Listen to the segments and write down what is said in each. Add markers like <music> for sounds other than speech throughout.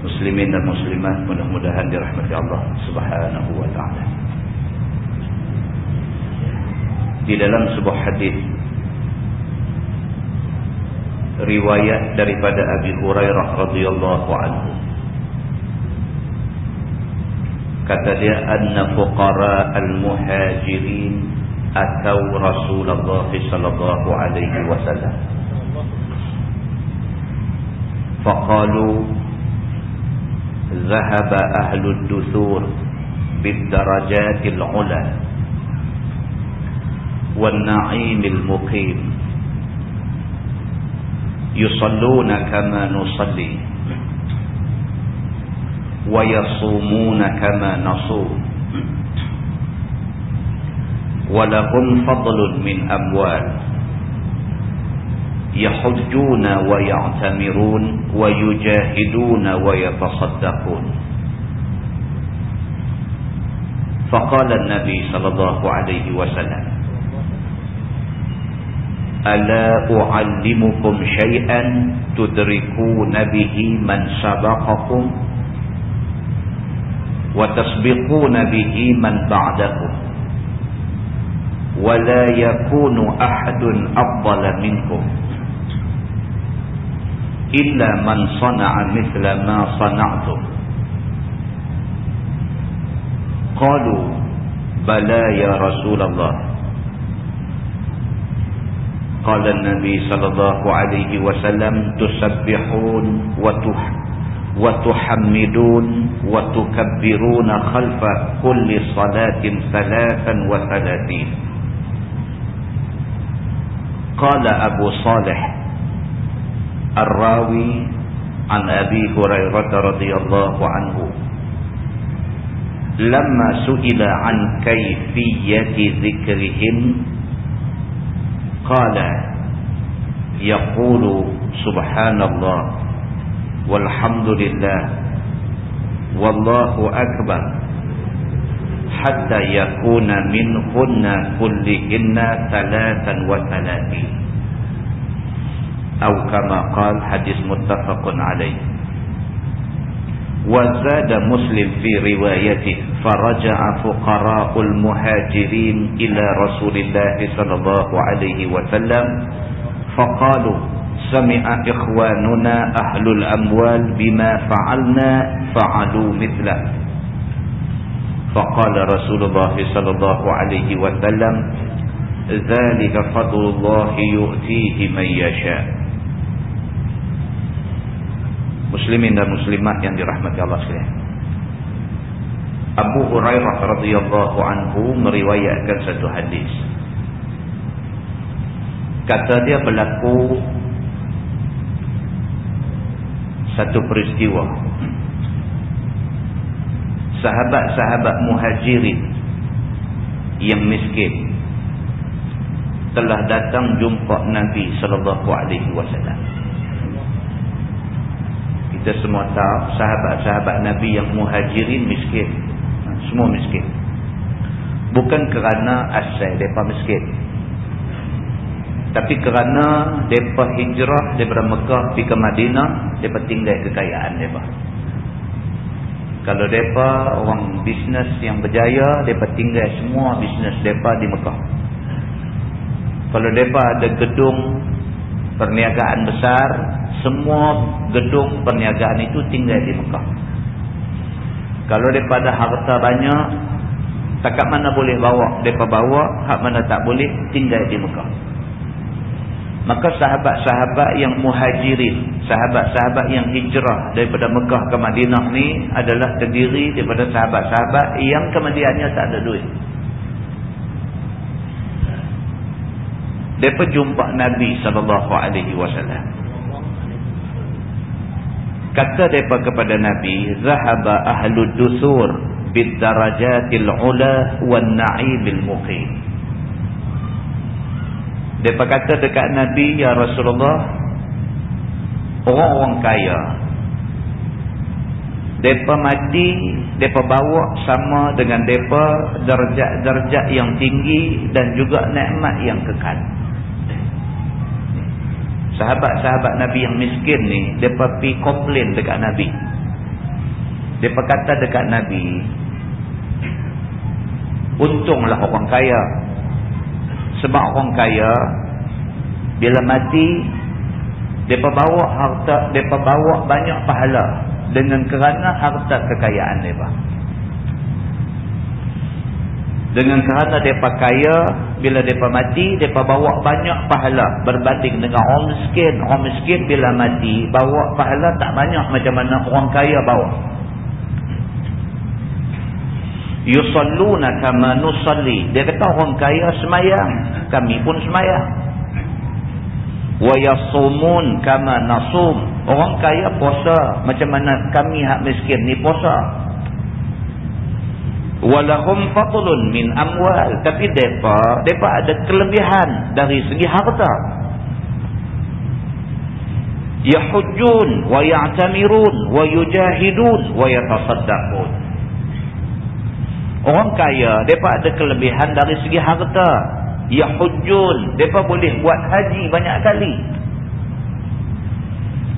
Muslimin dan muslimat mudah-mudahan dirahmati Allah Subhanahu wa taala. Di dalam sebuah hadis riwayat daripada Abi Hurairah radhiyallahu anhu kata dia anna fuqara al-muhajirin atau Rasulullah sallallahu alaihi wasallam faqalu ذهب أهل الدثور بالدرجات العلى والنعيم المقيم. يصلون كما نصلي ويصومون كما نصوم. ولهم فضل من أموال. يحجون ويعتمرون ويجاهدون ويتصدقون. فقال النبي صلى الله عليه وسلم ألا أعلمكم شيئا تدركون به من سبقكم وتسبقون به من بعدكم ولا يكون أحد أفضل منكم. إلا من صنع مثل ما صنعتم. قالوا بلى يا رسول الله. قال النبي صلى الله عليه وسلم تسبحون وتح وتحمدون وتكبرون خلف كل صلاة ثلاثا وثلاثين. قال أبو صالح الراوي عن أبي هريرة رضي الله عنه. لما سئل عن كيفية ذكرهم قال يقول سبحان الله والحمد لله والله أكبر حتى يكون منهن كلهن ثلاثا وثلاثين. أو كما قال حديث متفق عليه. وزاد مسلم في روايته فرجع فقراء المهاجرين إلى رسول الله صلى الله عليه وسلم فقالوا سمع إخواننا أهل الأموال بما فعلنا فعلوا مثله. فقال رسول الله صلى الله عليه وسلم ذلك فضل الله يؤتيه من يشاء. Muslimin dan muslimat yang dirahmati Allah sekalian. Abu Hurairah radhiyallahu anhu meriwayatkan satu hadis. Kata dia berlaku satu peristiwa. Sahabat-sahabat muhajirin yang miskin telah datang jumpa Nabi sallallahu alaihi wasallam kita semua tahu sahabat-sahabat Nabi yang muhajirin miskin. Semua miskin. Bukan kerana asal mereka miskin. Tapi kerana mereka hijrah daripada Mekah pergi ke Madinah, mereka tinggal kekayaan mereka. Kalau mereka orang bisnes yang berjaya, mereka tinggal semua bisnes mereka di Mekah. Kalau mereka ada gedung perniagaan besar, semua gedung perniagaan itu tinggal di Mekah. Kalau daripada harta banyak, takat mana boleh bawa? Mereka bawa hak mana tak boleh tinggal di Mekah. Maka sahabat-sahabat yang muhajirin sahabat-sahabat yang hijrah daripada Mekah ke Madinah ni adalah terdiri daripada sahabat-sahabat yang kemudiannya tak ada duit mereka jumpa Nabi SAW kata mereka kepada Nabi zahaba ahlud dusur bid darajatil ula wan na'ibil muqim mereka kata dekat Nabi, Ya Rasulullah, orang-orang kaya, mereka mati, mereka bawa sama dengan mereka derajat-derajat yang tinggi dan juga nikmat yang kekal. Sahabat-sahabat Nabi yang miskin ni, mereka pergi komplain dekat Nabi. Mereka kata dekat Nabi, untunglah orang kaya sebab orang kaya bila mati depa bawa harta depa bawa banyak pahala dengan kerana harta kekayaan depa dengan kerana depa kaya bila depa mati depa bawa banyak pahala berbanding dengan orang miskin. Orang miskin bila mati bawa pahala tak banyak macam mana orang kaya bawa. Yusalluna kama nusalli. Dia kata orang kaya semayang kami pun semayang. Wa yasumun kama nasum. Orang kaya puasa macam mana kami hak miskin ni puasa walahum fadlun min amwal tapi depa depa ada kelebihan dari segi harta yahujjun wa ya'tamirun wa yujahidun wa yatasaddaqun Orang kaya, mereka ada kelebihan dari segi harta. Ya hujjun, mereka boleh buat haji banyak kali.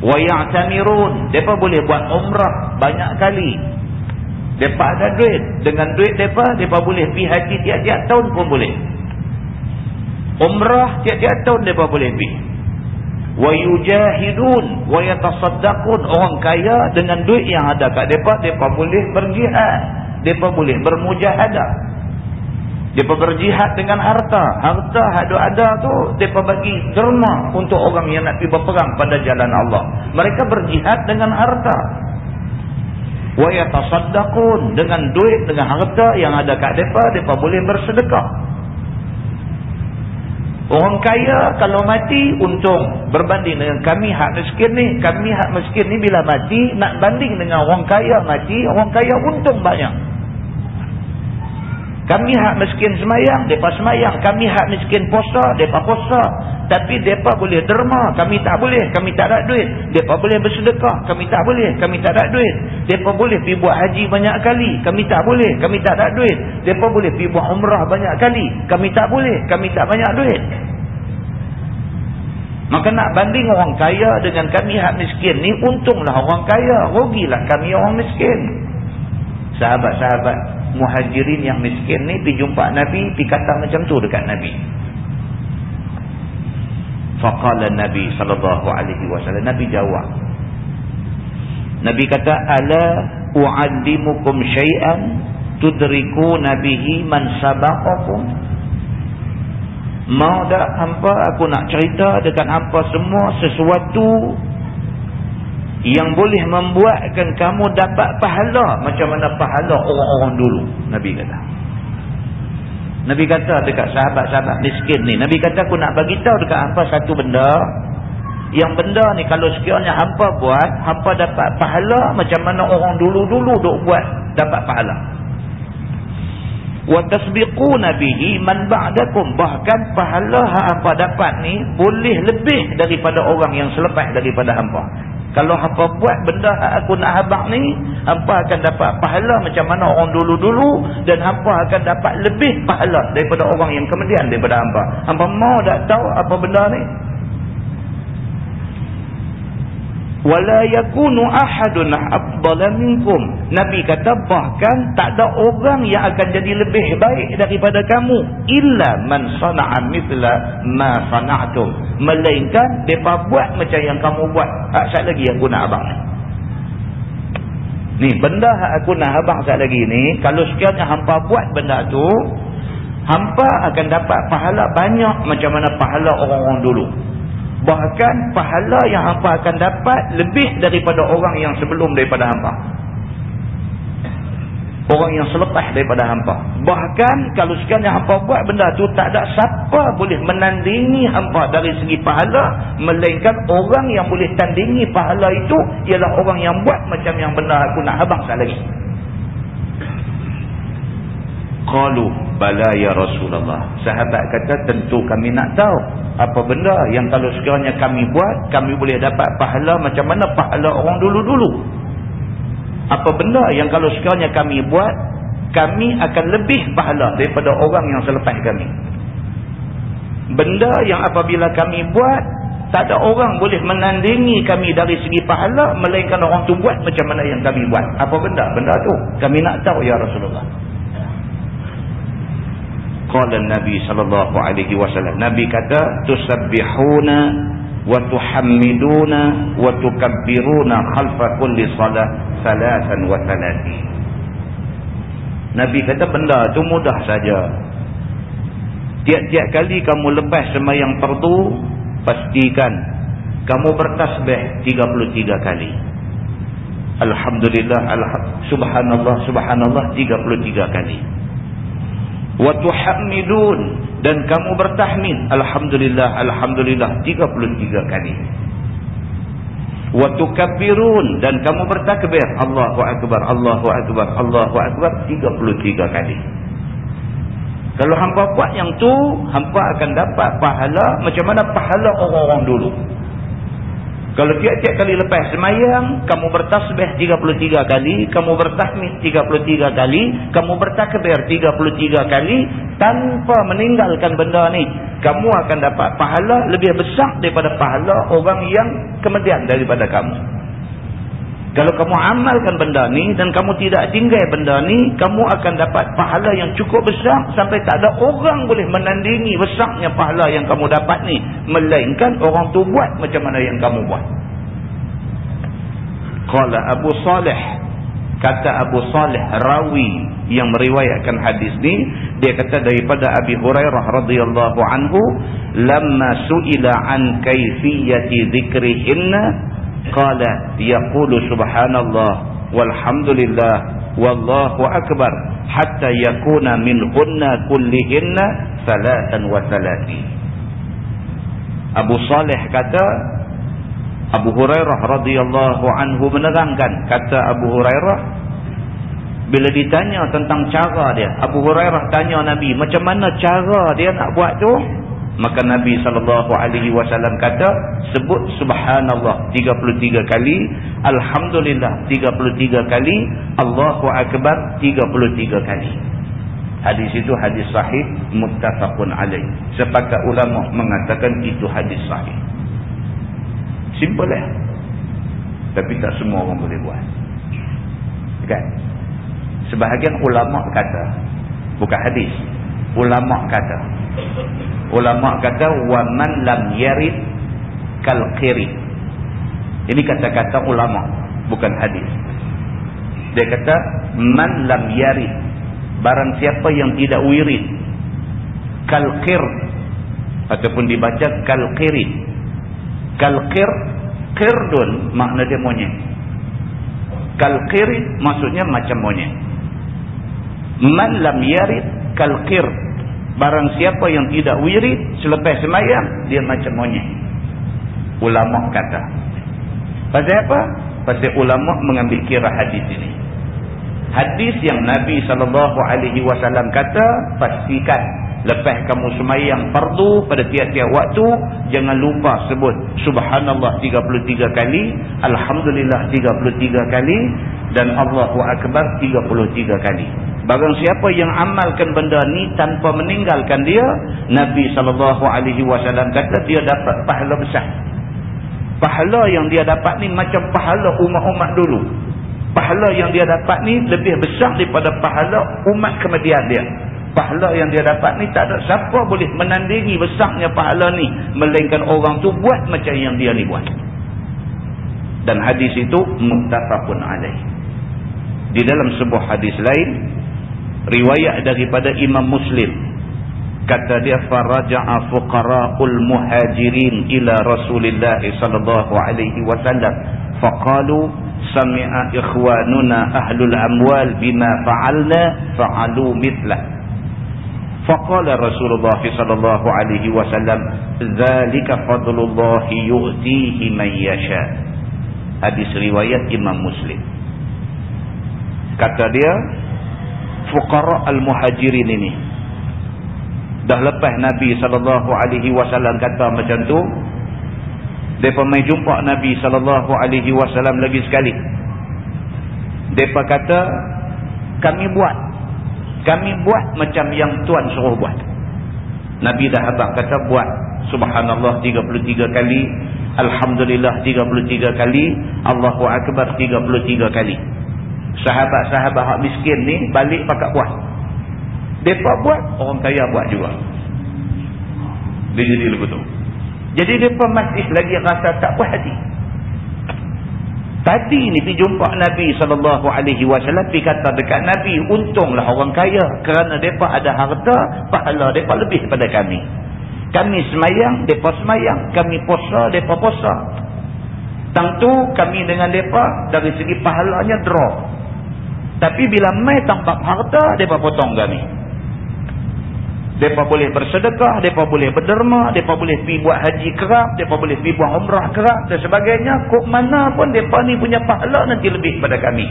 Wa ya'tamirun, mereka boleh buat umrah banyak kali. Mereka ada duit. Dengan duit mereka, mereka boleh pergi haji tiap-tiap tahun pun boleh. Umrah tiap-tiap tahun mereka boleh pergi. Wa yatasaddaqun. Orang kaya dengan duit yang ada kat mereka, mereka boleh berjihad mereka boleh bermujahadah mereka berjihad dengan harta harta ada ada tu mereka bagi derma untuk orang yang nak pergi berperang pada jalan Allah mereka berjihad dengan harta wa yatasaddaqun dengan duit dengan harta yang ada kat mereka mereka boleh bersedekah Orang kaya kalau mati untung berbanding dengan kami hak miskin ni. Kami hak miskin ni bila mati nak banding dengan orang kaya mati. Orang kaya untung banyak. Kami hak miskin semayang, mereka semayang. Kami hak miskin puasa, mereka puasa. Tapi mereka boleh derma, kami tak boleh. Kami tak ada duit. Mereka boleh bersedekah, kami tak boleh. Kami tak ada duit. Mereka boleh pergi buat haji banyak kali. Kami tak boleh. Kami tak ada duit. Mereka boleh pergi buat umrah banyak kali. Kami tak boleh. Kami tak banyak duit. Maka nak banding orang kaya dengan kami hak miskin ni, untunglah orang kaya. Rugilah kami orang miskin. Sahabat-sahabat muhajirin yang miskin ni pergi jumpa Nabi, pergi kata macam tu dekat Nabi. Faqala Nabi sallallahu alaihi wasallam Nabi jawab. Nabi kata ala u'allimukum syai'an tudrikuna bihi man sabaqakum. Mau tak hampa aku nak cerita dekat hampa semua sesuatu yang boleh membuatkan kamu dapat pahala macam mana pahala orang-orang dulu Nabi kata. Nabi kata dekat sahabat-sahabat miskin ni Nabi kata aku nak bagi tahu dekat hampa satu benda. Yang benda ni kalau sekiranya hampa buat hampa dapat pahala macam mana orang dulu-dulu duk buat dapat pahala. Wa tasbiquna bihi man ba'dakum. Bahkan pahala hak hampa dapat ni boleh lebih daripada orang yang selepas daripada hampa kalau hampa buat benda aku nak habak ni, hampa akan dapat pahala macam mana orang dulu-dulu dan hampa akan dapat lebih pahala daripada orang yang kemudian daripada hampa. Hampa mau tak tahu apa benda ni? Wala yakunu ahadun afdala minkum nabi kata bahkan tak ada orang yang akan jadi lebih baik daripada kamu illa man sana'a mithla ma sana'tum melainkan depa buat macam yang kamu buat tak sat lagi aku nak abang Ni benda aku nak habang sekali lagi ni. Kalau sekiranya hampa buat benda tu. Hampa akan dapat pahala banyak macam mana pahala orang-orang dulu. Bahkan pahala yang hampa akan dapat lebih daripada orang yang sebelum daripada hampa. Orang yang selepas daripada hampa. Bahkan kalau sekiranya hampa buat benda tu tak ada siapa boleh menandingi hampa dari segi pahala. Melainkan orang yang boleh tandingi pahala itu ialah orang yang buat macam yang benda aku nak habang sekali lagi. Qalu bala ya Rasulullah. Sahabat kata tentu kami nak tahu. Apa benda yang kalau sekiranya kami buat. Kami boleh dapat pahala macam mana pahala orang dulu-dulu apa benda yang kalau sekiranya kami buat kami akan lebih pahala daripada orang yang selepas kami benda yang apabila kami buat tak ada orang boleh menandingi kami dari segi pahala melainkan orang tu buat macam mana yang kami buat apa benda benda tu kami nak tahu ya Rasulullah qala nabi sallallahu alaihi wasallam. Nabi kata tusabbihuna wa tuhammiduna wa tukabbiruna khalfa kulli salat salasan wa salati Nabi kata benda tu mudah saja. Tiap-tiap kali kamu lepas semayang fardu pastikan kamu bertasbih 33 kali. Alhamdulillah alham, Subhanallah Subhanallah 33 kali wa tuhammidun dan kamu bertahmid. Alhamdulillah alhamdulillah. 33 kali. Wa tukabbirun dan kamu bertakbir. Allahu akbar Allahu akbar Allahu akbar. 33 kali. Kalau hangpa buat yang tu hangpa akan dapat pahala macam mana pahala orang-orang dulu kalau tiap-tiap kali lepas semayang, kamu bertasbih 33 kali, kamu bertahmid 33 kali, kamu bertakbir 33 kali, tanpa meninggalkan benda ni, kamu akan dapat pahala lebih besar daripada pahala orang yang kemudian daripada kamu. Kalau kamu amalkan benda ni dan kamu tidak tinggal benda ni, kamu akan dapat pahala yang cukup besar sampai tak ada orang boleh menandingi besarnya pahala yang kamu dapat ni. Melainkan orang tu buat macam mana yang kamu buat. Kala Abu Saleh, kata Abu Saleh rawi yang meriwayatkan hadis ni, dia kata daripada Abi Hurairah radhiyallahu anhu, lamma su'ila an kaifiyati dhikrihinna qala yaqulu subhanallah walhamdulillah wallahu akbar hatta yakuna min hunna kullihinna salatan wa salati. Abu Saleh kata Abu Hurairah radhiyallahu anhu menerangkan kata Abu Hurairah bila ditanya tentang cara dia Abu Hurairah tanya Nabi macam mana cara dia nak buat tu Maka Nabi SAW kata, sebut subhanallah 33 kali, Alhamdulillah 33 kali, Allahu Akbar 33 kali. Hadis itu hadis sahih, muttafaqun alaih. Sepakat ulama mengatakan itu hadis sahih. Simple lah. Tapi tak semua orang boleh buat. Kan? Sebahagian ulama kata, bukan hadis, ulama kata, ulama kata wa man lam yarid kal qiri ini kata-kata ulama bukan hadis. Dia kata man lam yarid. Barang siapa yang tidak wirid kal qir ataupun dibaca kal qiri kal qir qirdun makna dia monyet. Kal qiri maksudnya macam monyet. Man lam yarid kal qir Barang siapa yang tidak wirid selepas semayang, dia macam monyet. Ulama kata. Pasal apa? Pasal ulama mengambil kira hadis ini. Hadis yang Nabi SAW kata, pastikan lepas kamu semayang fardu pada tiap-tiap waktu, jangan lupa sebut Subhanallah 33 kali, Alhamdulillah 33 kali, dan Allahu Akbar 33 kali. Barang siapa yang amalkan benda ni tanpa meninggalkan dia, Nabi SAW kata dia dapat pahala besar. Pahala yang dia dapat ni macam pahala umat-umat dulu. Pahala yang dia dapat ni lebih besar daripada pahala umat kemudian dia. Pahala yang dia dapat ni tak ada siapa boleh menandingi besarnya pahala ni. Melainkan orang tu buat macam yang dia ni buat. Dan hadis itu muktafakun alaih. di dalam sebuah hadis lain riwayat daripada Imam Muslim kata dia faraja'a fuqara'ul muhajirin ila Rasulillah sallallahu alaihi wasallam faqalu sami'a ikhwanuna ahlul amwal bima fa'alna fa'alu mithlah faqala Rasulullah sallallahu alaihi wasallam zalika fadlullah yu'tihi man yasha. Hadis riwayat Imam Muslim. Kata dia fuqara al-muhajirin ini. Dah lepas Nabi SAW kata macam tu mereka mai jumpa Nabi SAW lagi sekali. Mereka kata kami buat kami buat macam yang Tuan suruh buat. Nabi dah habak kata buat. Subhanallah 33 kali. Alhamdulillah 33 kali. Allahu Akbar 33 kali. Sahabat-sahabat hak miskin ni balik pakat buat. Mereka buat orang kaya buat juga. Dia jadi lebih tu jadi mereka masih lagi rasa tak puas hati tadi ni pergi jumpa Nabi SAW pergi kata dekat Nabi untunglah orang kaya kerana mereka ada harta pahala mereka lebih daripada kami. Kami semayang mereka semayang kami posa mereka posa tentu kami dengan mereka dari segi pahalanya draw tapi bila mai tampak harta, mereka potong kami. Mereka boleh bersedekah, mereka boleh berderma, mereka boleh pergi buat haji kerap, mereka boleh pergi buat umrah kerap dan sebagainya. Kok mana pun mereka ni punya pahala nanti lebih pada kami.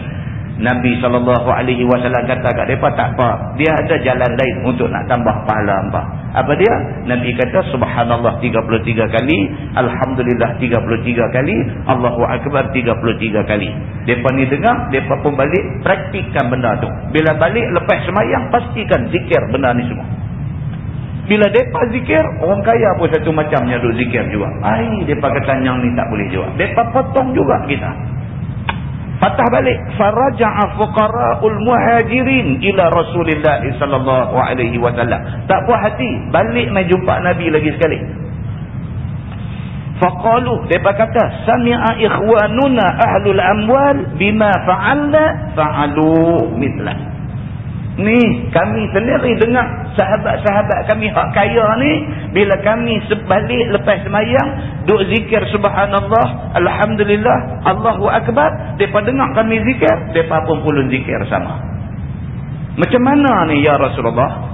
Nabi SAW kata kat mereka tak apa. Dia ada jalan lain untuk nak tambah pahala hamba. Apa dia? Nabi kata subhanallah 33 kali. Alhamdulillah 33 kali. Allahu Akbar 33 kali. Mereka ni dengar, mereka pun balik praktikkan benda tu. Bila balik lepas semayang, pastikan zikir benda ni semua. Bila mereka zikir, orang kaya pun satu macamnya duk zikir juga. Ay, mereka kata yang ni tak boleh juga. Mereka potong juga kita. Patah balik. Faraja'a fuqara'ul muhajirin ila alaihi wasallam. Tak puas hati. Balik mai jumpa Nabi lagi sekali. Faqalu. Mereka kata. Sami'a ikhwanuna ahlul amwal bima fa'alna fa'alu mitlah. Ni kami sendiri dengar sahabat-sahabat kami hak kaya ni bila kami sebalik lepas semayang duk zikir subhanallah alhamdulillah Allahu akbar depa dengar kami zikir depa pun pulun zikir sama. Macam mana ni ya Rasulullah?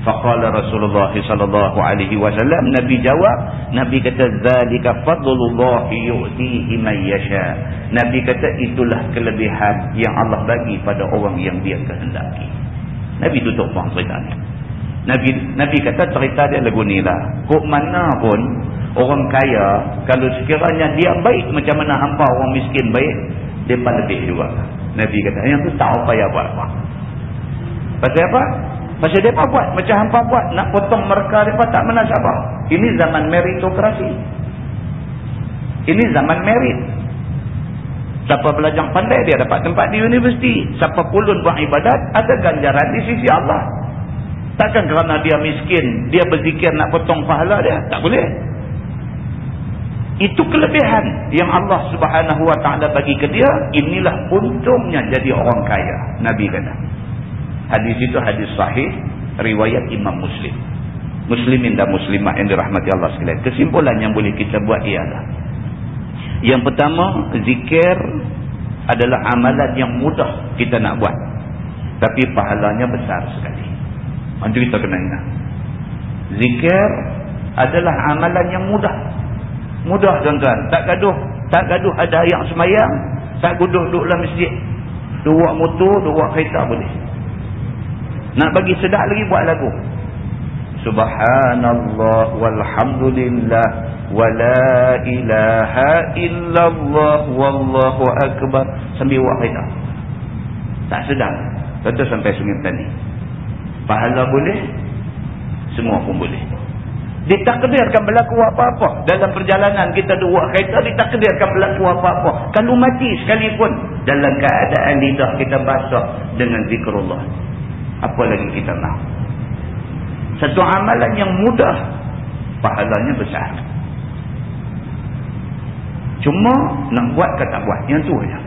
Faqala Rasulullah sallallahu alaihi wasallam Nabi jawab Nabi kata zalika fadlullah yu'tihi man yasha. Nabi kata itulah kelebihan yang Allah bagi pada orang yang dia kehendaki. Nabi tutup cerita ni. Nabi Nabi kata cerita dia lagu ni lah. Kok mana pun orang kaya, kalau sekiranya dia baik macam mana hampa orang miskin baik, dia lebih juga. Nabi kata, yang tu tak payah buat apa. Pasal apa? Pasal dia buat. Macam hampa buat. Nak potong mereka, dia tak menasabah. Ini zaman meritokrasi. Ini zaman merit. Siapa belajar pandai dia dapat tempat di universiti. Siapa pulun buat ibadat ada ganjaran di sisi Allah. Takkan kerana dia miskin, dia berzikir nak potong pahala dia. Tak boleh. Itu kelebihan yang Allah subhanahu wa ta'ala bagi ke dia. Inilah untungnya jadi orang kaya. Nabi kata. Hadis itu hadis sahih. Riwayat Imam Muslim. Muslimin dan muslimah yang dirahmati Allah sekalian. Kesimpulan yang boleh kita buat ialah. Yang pertama, zikir adalah amalan yang mudah kita nak buat. Tapi pahalanya besar sekali. Itu kita kena ingat. Zikir adalah amalan yang mudah. Mudah tuan-tuan. Tak gaduh. Tak gaduh ada yang semayang. Tak gaduh duduk dalam masjid. Dua motor, dua kereta boleh. Nak bagi sedap lagi buat lagu. Subhanallah walhamdulillah wala ilaha illallah wallahu akbar sambil buat kereta. Tak sedang. Betul sampai sungai petani. Pahala boleh, semua pun boleh. Ditakdirkan berlaku apa-apa. Dalam perjalanan kita dua kereta, ditakdirkan berlaku apa-apa. Kalau mati sekalipun, dalam keadaan lidah kita basah dengan zikrullah. Apa lagi kita nak? Satu amalan yang mudah. Pahalanya besar. Cuma nak buat ke tak buat. Yang tu saja.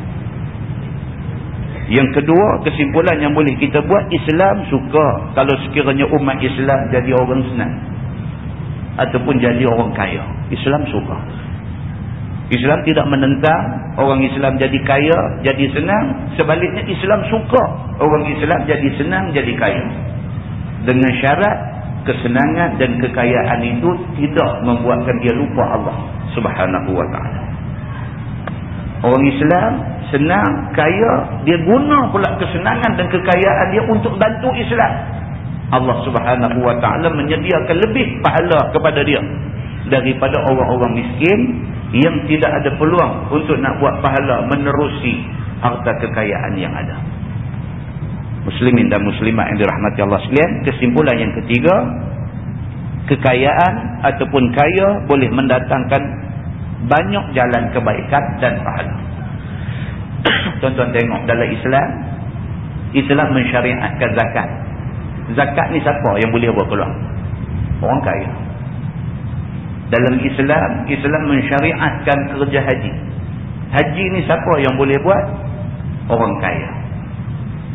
Yang kedua, kesimpulan yang boleh kita buat, Islam suka kalau sekiranya umat Islam jadi orang senang. Ataupun jadi orang kaya. Islam suka. Islam tidak menentang orang Islam jadi kaya, jadi senang. Sebaliknya Islam suka orang Islam jadi senang, jadi kaya. Dengan syarat kesenangan dan kekayaan itu tidak membuatkan dia lupa Allah subhanahu wa ta'ala. Orang Islam senang, kaya, dia guna pula kesenangan dan kekayaan dia untuk bantu Islam. Allah subhanahu wa ta'ala menyediakan lebih pahala kepada dia daripada orang-orang miskin yang tidak ada peluang untuk nak buat pahala menerusi harta kekayaan yang ada. Muslimin dan muslimat yang dirahmati Allah sekalian, kesimpulan yang ketiga, kekayaan ataupun kaya boleh mendatangkan banyak jalan kebaikan dan pahala. <coughs> Tuan-tuan tengok dalam Islam Islam mensyariatkan zakat Zakat ni siapa yang boleh buat keluar? Orang kaya Dalam Islam Islam mensyariatkan kerja haji Haji ni siapa yang boleh buat? Orang kaya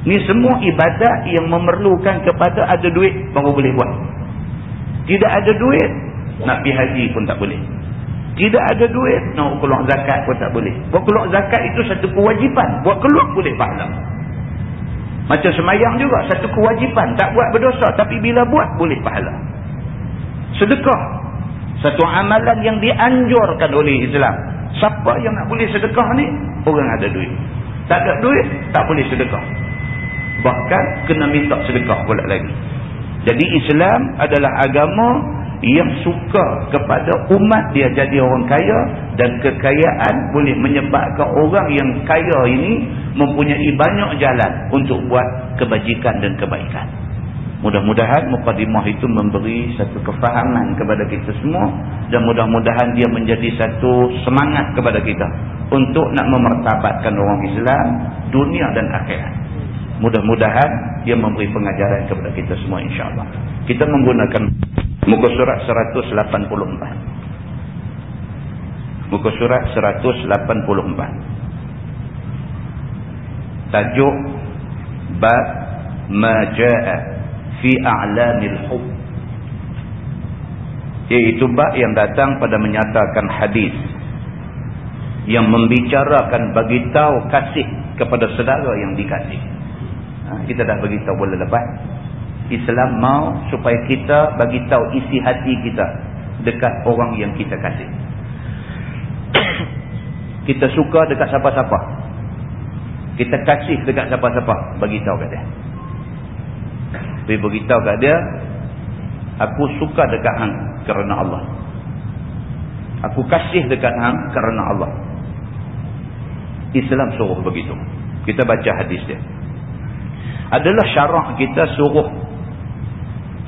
Ni semua ibadat yang memerlukan kepada ada duit baru boleh buat Tidak ada duit Nak pergi haji pun tak boleh tidak ada duit, nak keluar zakat pun tak boleh. Buat keluar zakat itu satu kewajipan. Buat keluar boleh pahala. Macam semayang juga, satu kewajipan. Tak buat berdosa, tapi bila buat, boleh pahala. Sedekah. Satu amalan yang dianjurkan oleh Islam. Siapa yang nak boleh sedekah ni? Orang ada duit. Tak ada duit, tak boleh sedekah. Bahkan, kena minta sedekah pula lagi. Jadi Islam adalah agama yang suka kepada umat dia jadi orang kaya dan kekayaan boleh menyebabkan orang yang kaya ini mempunyai banyak jalan untuk buat kebajikan dan kebaikan. Mudah-mudahan mukadimah itu memberi satu kefahaman kepada kita semua dan mudah-mudahan dia menjadi satu semangat kepada kita untuk nak memertabatkan orang Islam dunia dan akhirat. Mudah-mudahan dia memberi pengajaran kepada kita semua insya-Allah. Kita menggunakan Muka surat 184. Muka surat 184. Tajuk Bab Maja'a Fi A'lamil Hub. Iaitu bab yang datang pada menyatakan hadis yang membicarakan bagi tahu kasih kepada saudara yang dikasih. Ha, kita dah beritahu boleh lepas. Islam mau supaya kita bagi tahu isi hati kita dekat orang yang kita kasih. <coughs> kita suka dekat siapa-siapa. Kita kasih dekat siapa-siapa, bagi tahu kat dia. Tapi bagi tahu kat dia, aku suka dekat hang kerana Allah. Aku kasih dekat hang kerana Allah. Islam suruh begitu. Kita baca hadis dia. Adalah syarak kita suruh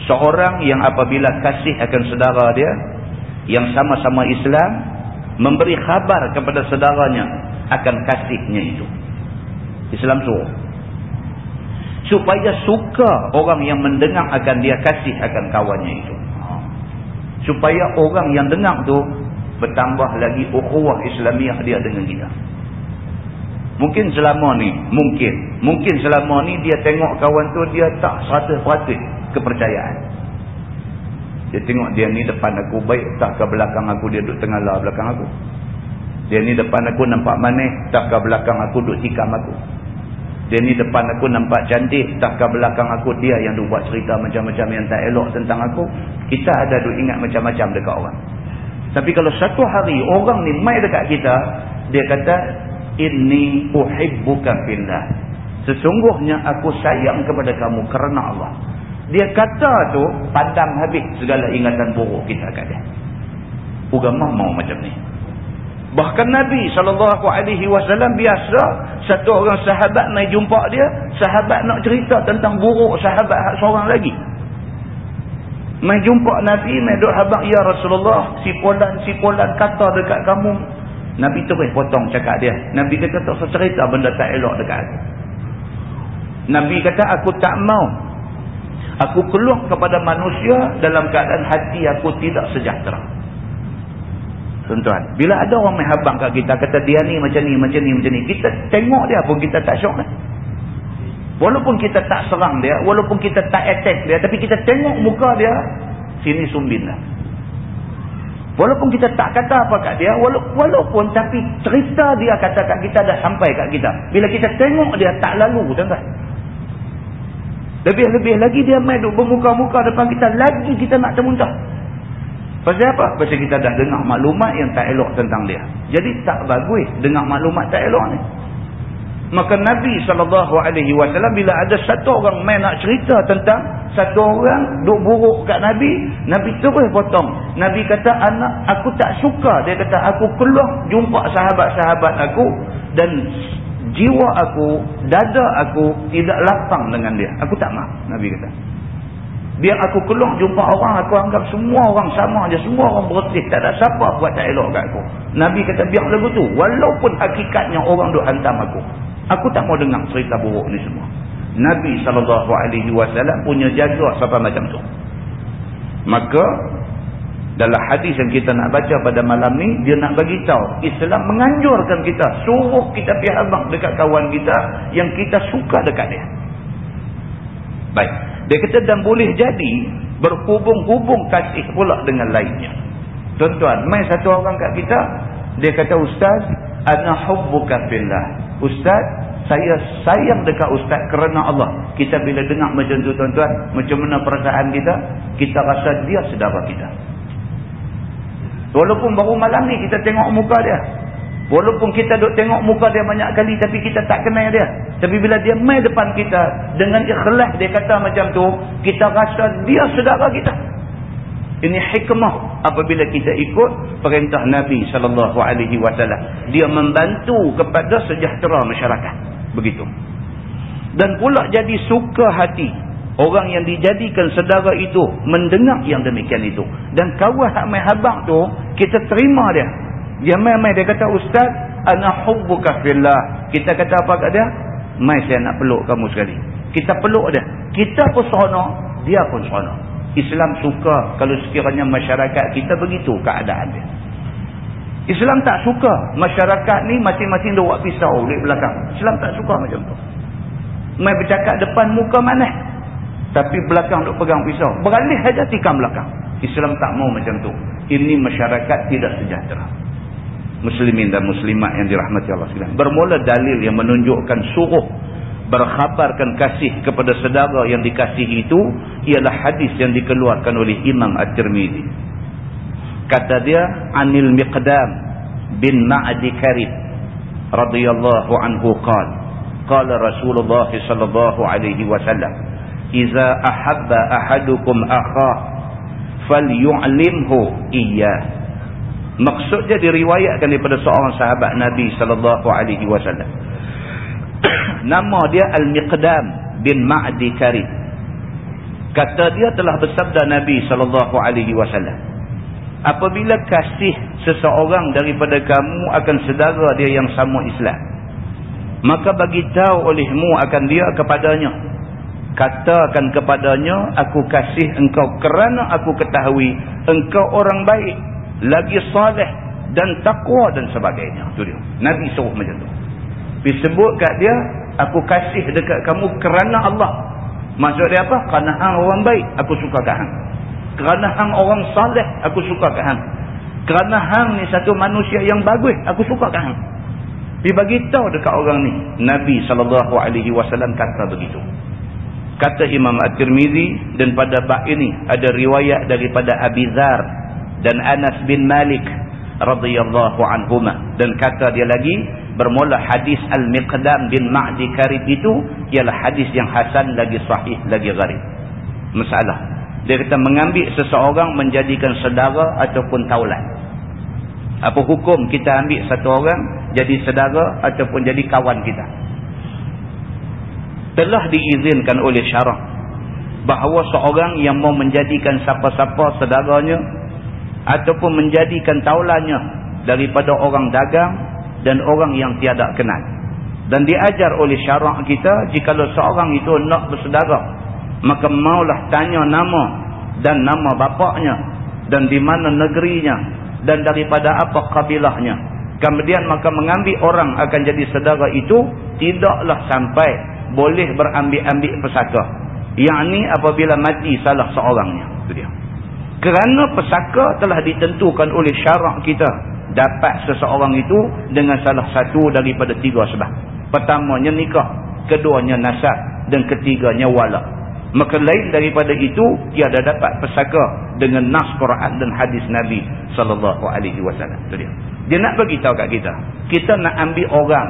seorang yang apabila kasih akan saudara dia yang sama-sama Islam memberi khabar kepada saudaranya akan kasihnya itu Islam suruh supaya suka orang yang mendengar akan dia kasih akan kawannya itu supaya orang yang dengar tu bertambah lagi ukhuwah Islamiah dia dengan kita mungkin selama ni mungkin mungkin selama ni dia tengok kawan tu dia tak 100% kepercayaan. Dia tengok dia ni depan aku baik tak ke belakang aku dia duduk tengah lah belakang aku. Dia ni depan aku nampak manis tak ke belakang aku duduk tikam aku. Dia ni depan aku nampak cantik tak ke belakang aku dia yang buat cerita macam-macam yang tak elok tentang aku. Kita ada duduk ingat macam-macam dekat orang. Tapi kalau satu hari orang ni mai dekat kita, dia kata, Inni uhibbuka fillah. Sesungguhnya aku sayang kepada kamu kerana Allah. Dia kata tu padam habis segala ingatan buruk kita kat dia. Ugama mau macam ni. Bahkan Nabi SAW biasa satu orang sahabat mai jumpa dia. Sahabat nak cerita tentang buruk sahabat seorang lagi. Mai jumpa Nabi, mai duk habang, Ya Rasulullah, si polan, si polan kata dekat kamu. Nabi terus potong cakap dia. Nabi kata tak cerita benda tak elok dekat aku. Nabi kata aku tak mau Aku keluh kepada manusia dalam keadaan hati aku tidak sejahtera. Tuan-tuan, bila ada orang menghabang kat kita, kata dia ni macam ni, macam ni, macam ni. Kita tengok dia pun kita tak syok kan? Walaupun kita tak serang dia, walaupun kita tak attack dia, tapi kita tengok muka dia, sini sumbin lah. Walaupun kita tak kata apa kat dia, walaupun tapi cerita dia kata kat kita dah sampai kat kita. Bila kita tengok dia tak lalu, tuan-tuan. Lebih-lebih lagi dia main duduk bermuka-muka depan kita, lagi kita nak termuntah. Pasal apa? Pasal kita dah dengar maklumat yang tak elok tentang dia. Jadi tak bagus dengar maklumat tak elok ni. Maka Nabi SAW bila ada satu orang main nak cerita tentang satu orang duk buruk kat Nabi, Nabi terus potong. Nabi kata, anak aku tak suka. Dia kata, aku keluar jumpa sahabat-sahabat aku dan jiwa aku, dada aku tidak lapang dengan dia. Aku tak maaf, Nabi kata. Biar aku keluar jumpa orang, aku anggap semua orang sama je. Semua orang bersih. Tak ada siapa buat tak elok kat aku. Nabi kata, biar lagu tu. Walaupun hakikatnya orang duk hantam aku. Aku tak mau dengar cerita buruk ni semua. Nabi SAW punya jaga sampai macam tu. Maka, dalam hadis yang kita nak baca pada malam ni, dia nak bagi tahu Islam menganjurkan kita. Suruh kita abang dekat kawan kita yang kita suka dekat dia. Baik. Dia kata dan boleh jadi berhubung-hubung kasih pula dengan lainnya. Tuan-tuan, main satu orang kat kita, dia kata, Ustaz, ana hubbuka fillah. Ustaz, saya sayang dekat Ustaz kerana Allah. Kita bila dengar macam tu tuan-tuan, macam mana perasaan kita? Kita rasa dia saudara kita. Walaupun baru malam ni kita tengok muka dia. Walaupun kita duk tengok muka dia banyak kali tapi kita tak kenal dia. Tapi bila dia main depan kita dengan ikhlas dia kata macam tu, kita rasa dia saudara kita. Ini hikmah apabila kita ikut perintah Nabi sallallahu alaihi wasallam. Dia membantu kepada sejahtera masyarakat. Begitu. Dan pula jadi suka hati orang yang dijadikan saudara itu mendengar yang demikian itu. Dan kawan hak mai habaq tu kita terima dia. Dia mai-mai dia kata ustaz ana hubbuka fillah. Kita kata apa kat dia? Mai saya nak peluk kamu sekali. Kita peluk dia. Kita pun seronok, dia pun seronok. Islam suka kalau sekiranya masyarakat kita begitu keadaan dia. Islam tak suka masyarakat ni masing-masing dia buat pisau di belakang. Islam tak suka macam tu. Mai bercakap depan muka mana? Tapi belakang duk pegang pisau. Beralih saja tikam belakang. Islam tak mau macam tu. Ini masyarakat tidak sejahtera. Muslimin dan muslimat yang dirahmati Allah sekalian. Bermula dalil yang menunjukkan suruh berkhabarkan kasih kepada saudara yang dikasihi itu ialah hadis yang dikeluarkan oleh Imam At-Tirmizi. Kata dia Anil Miqdam bin Ma'di Karib radhiyallahu anhu qala qala Rasulullah sallallahu alaihi wasallam "Iza ahabba ahadukum akha falyu'limhu iyyah." Maksudnya diriwayatkan daripada seorang sahabat Nabi sallallahu alaihi wasallam <clears throat> nama dia Al-Miqdam bin Ma'di Karib. Kata dia telah bersabda Nabi SAW. Apabila kasih seseorang daripada kamu akan sedara dia yang sama Islam. Maka bagi tahu olehmu akan dia kepadanya. Katakan kepadanya, aku kasih engkau kerana aku ketahui engkau orang baik. Lagi salih dan takwa dan sebagainya. Itu dia. Nabi suruh macam tu. Disebut kat dia, aku kasih dekat kamu kerana Allah. Maksud dia apa? Kerana hang orang baik, aku suka kat hang. Kerana hang orang saleh, aku suka kat hang. Kerana hang ni satu manusia yang bagus, aku suka kat hang. Dia bagi tahu dekat orang ni, Nabi SAW kata begitu. Kata Imam At-Tirmizi dan pada bab ini ada riwayat daripada Abi Zar dan Anas bin Malik radhiyallahu anhuma dan kata dia lagi bermula hadis Al-Miqdam bin Ma'di Karib itu ialah hadis yang hasan lagi sahih lagi gharib. Masalah. Dia kata mengambil seseorang menjadikan saudara ataupun taulan. Apa hukum kita ambil satu orang jadi saudara ataupun jadi kawan kita? Telah diizinkan oleh syarak bahawa seorang yang mau menjadikan siapa-siapa saudaranya ataupun menjadikan taulannya daripada orang dagang dan orang yang tiada kenal. Dan diajar oleh syarak kita, jika seorang itu nak bersedara, maka maulah tanya nama dan nama bapaknya, dan di mana negerinya, dan daripada apa kabilahnya. Kemudian maka mengambil orang akan jadi sedara itu, tidaklah sampai boleh berambil-ambil pesaka. Yang ni apabila mati salah seorangnya. Itu dia. Kerana pesaka telah ditentukan oleh syarak kita. Dapat seseorang itu dengan salah satu daripada tiga sebab. Pertamanya nikah. Keduanya nasab. Dan ketiganya wala. Maka lain daripada itu, tiada dapat pesaka dengan nas Quran dan hadis Nabi SAW. Itu dia. Dia nak beritahu kat kita. Kita nak ambil orang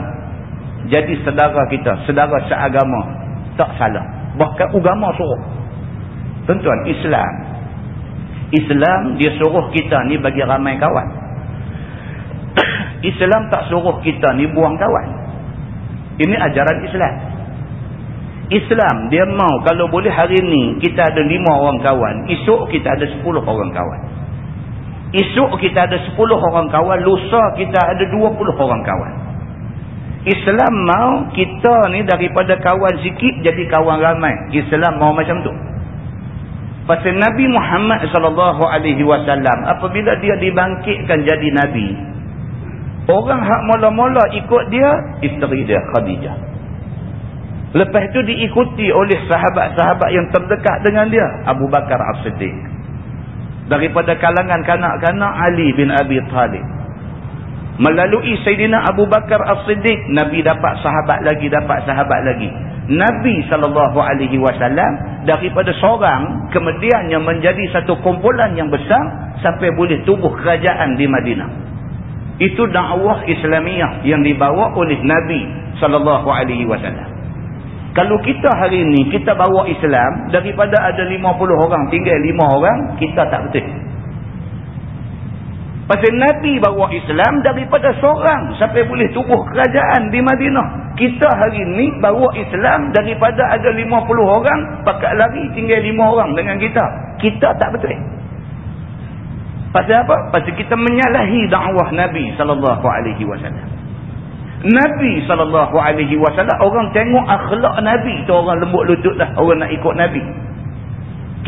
jadi sedara kita, sedara seagama. Tak salah. Bahkan agama suruh. Tuan-tuan, Islam. Islam dia suruh kita ni bagi ramai kawan. <coughs> Islam tak suruh kita ni buang kawan. Ini ajaran Islam. Islam dia mau kalau boleh hari ni kita ada lima orang kawan. Esok kita ada sepuluh orang kawan. Esok kita ada 10 orang kawan, lusa kita ada 20 orang kawan. Islam mau kita ni daripada kawan sikit jadi kawan ramai. Islam mau macam tu. Pasal Nabi Muhammad sallallahu alaihi wasallam apabila dia dibangkitkan jadi nabi, orang hak mula-mula ikut dia isteri dia Khadijah. Lepas itu diikuti oleh sahabat-sahabat yang terdekat dengan dia, Abu Bakar As-Siddiq daripada kalangan kanak-kanak Ali bin Abi Talib. Melalui Sayyidina Abu Bakar As-Siddiq, Nabi dapat sahabat lagi, dapat sahabat lagi. Nabi SAW daripada seorang, kemudiannya menjadi satu kumpulan yang besar sampai boleh tubuh kerajaan di Madinah. Itu dakwah Islamiah yang dibawa oleh Nabi SAW. Kalau kita hari ini kita bawa Islam daripada ada 50 orang tinggal 5 orang, kita tak betul. Pasal Nabi bawa Islam daripada seorang sampai boleh tubuh kerajaan di Madinah. Kita hari ini bawa Islam daripada ada 50 orang, pakat lari tinggal 5 orang dengan kita. Kita tak betul. Pasal apa? Pasal kita menyalahi dakwah Nabi sallallahu alaihi wasallam. Nabi SAW orang tengok akhlak Nabi tu orang lembut lutut lah orang nak ikut Nabi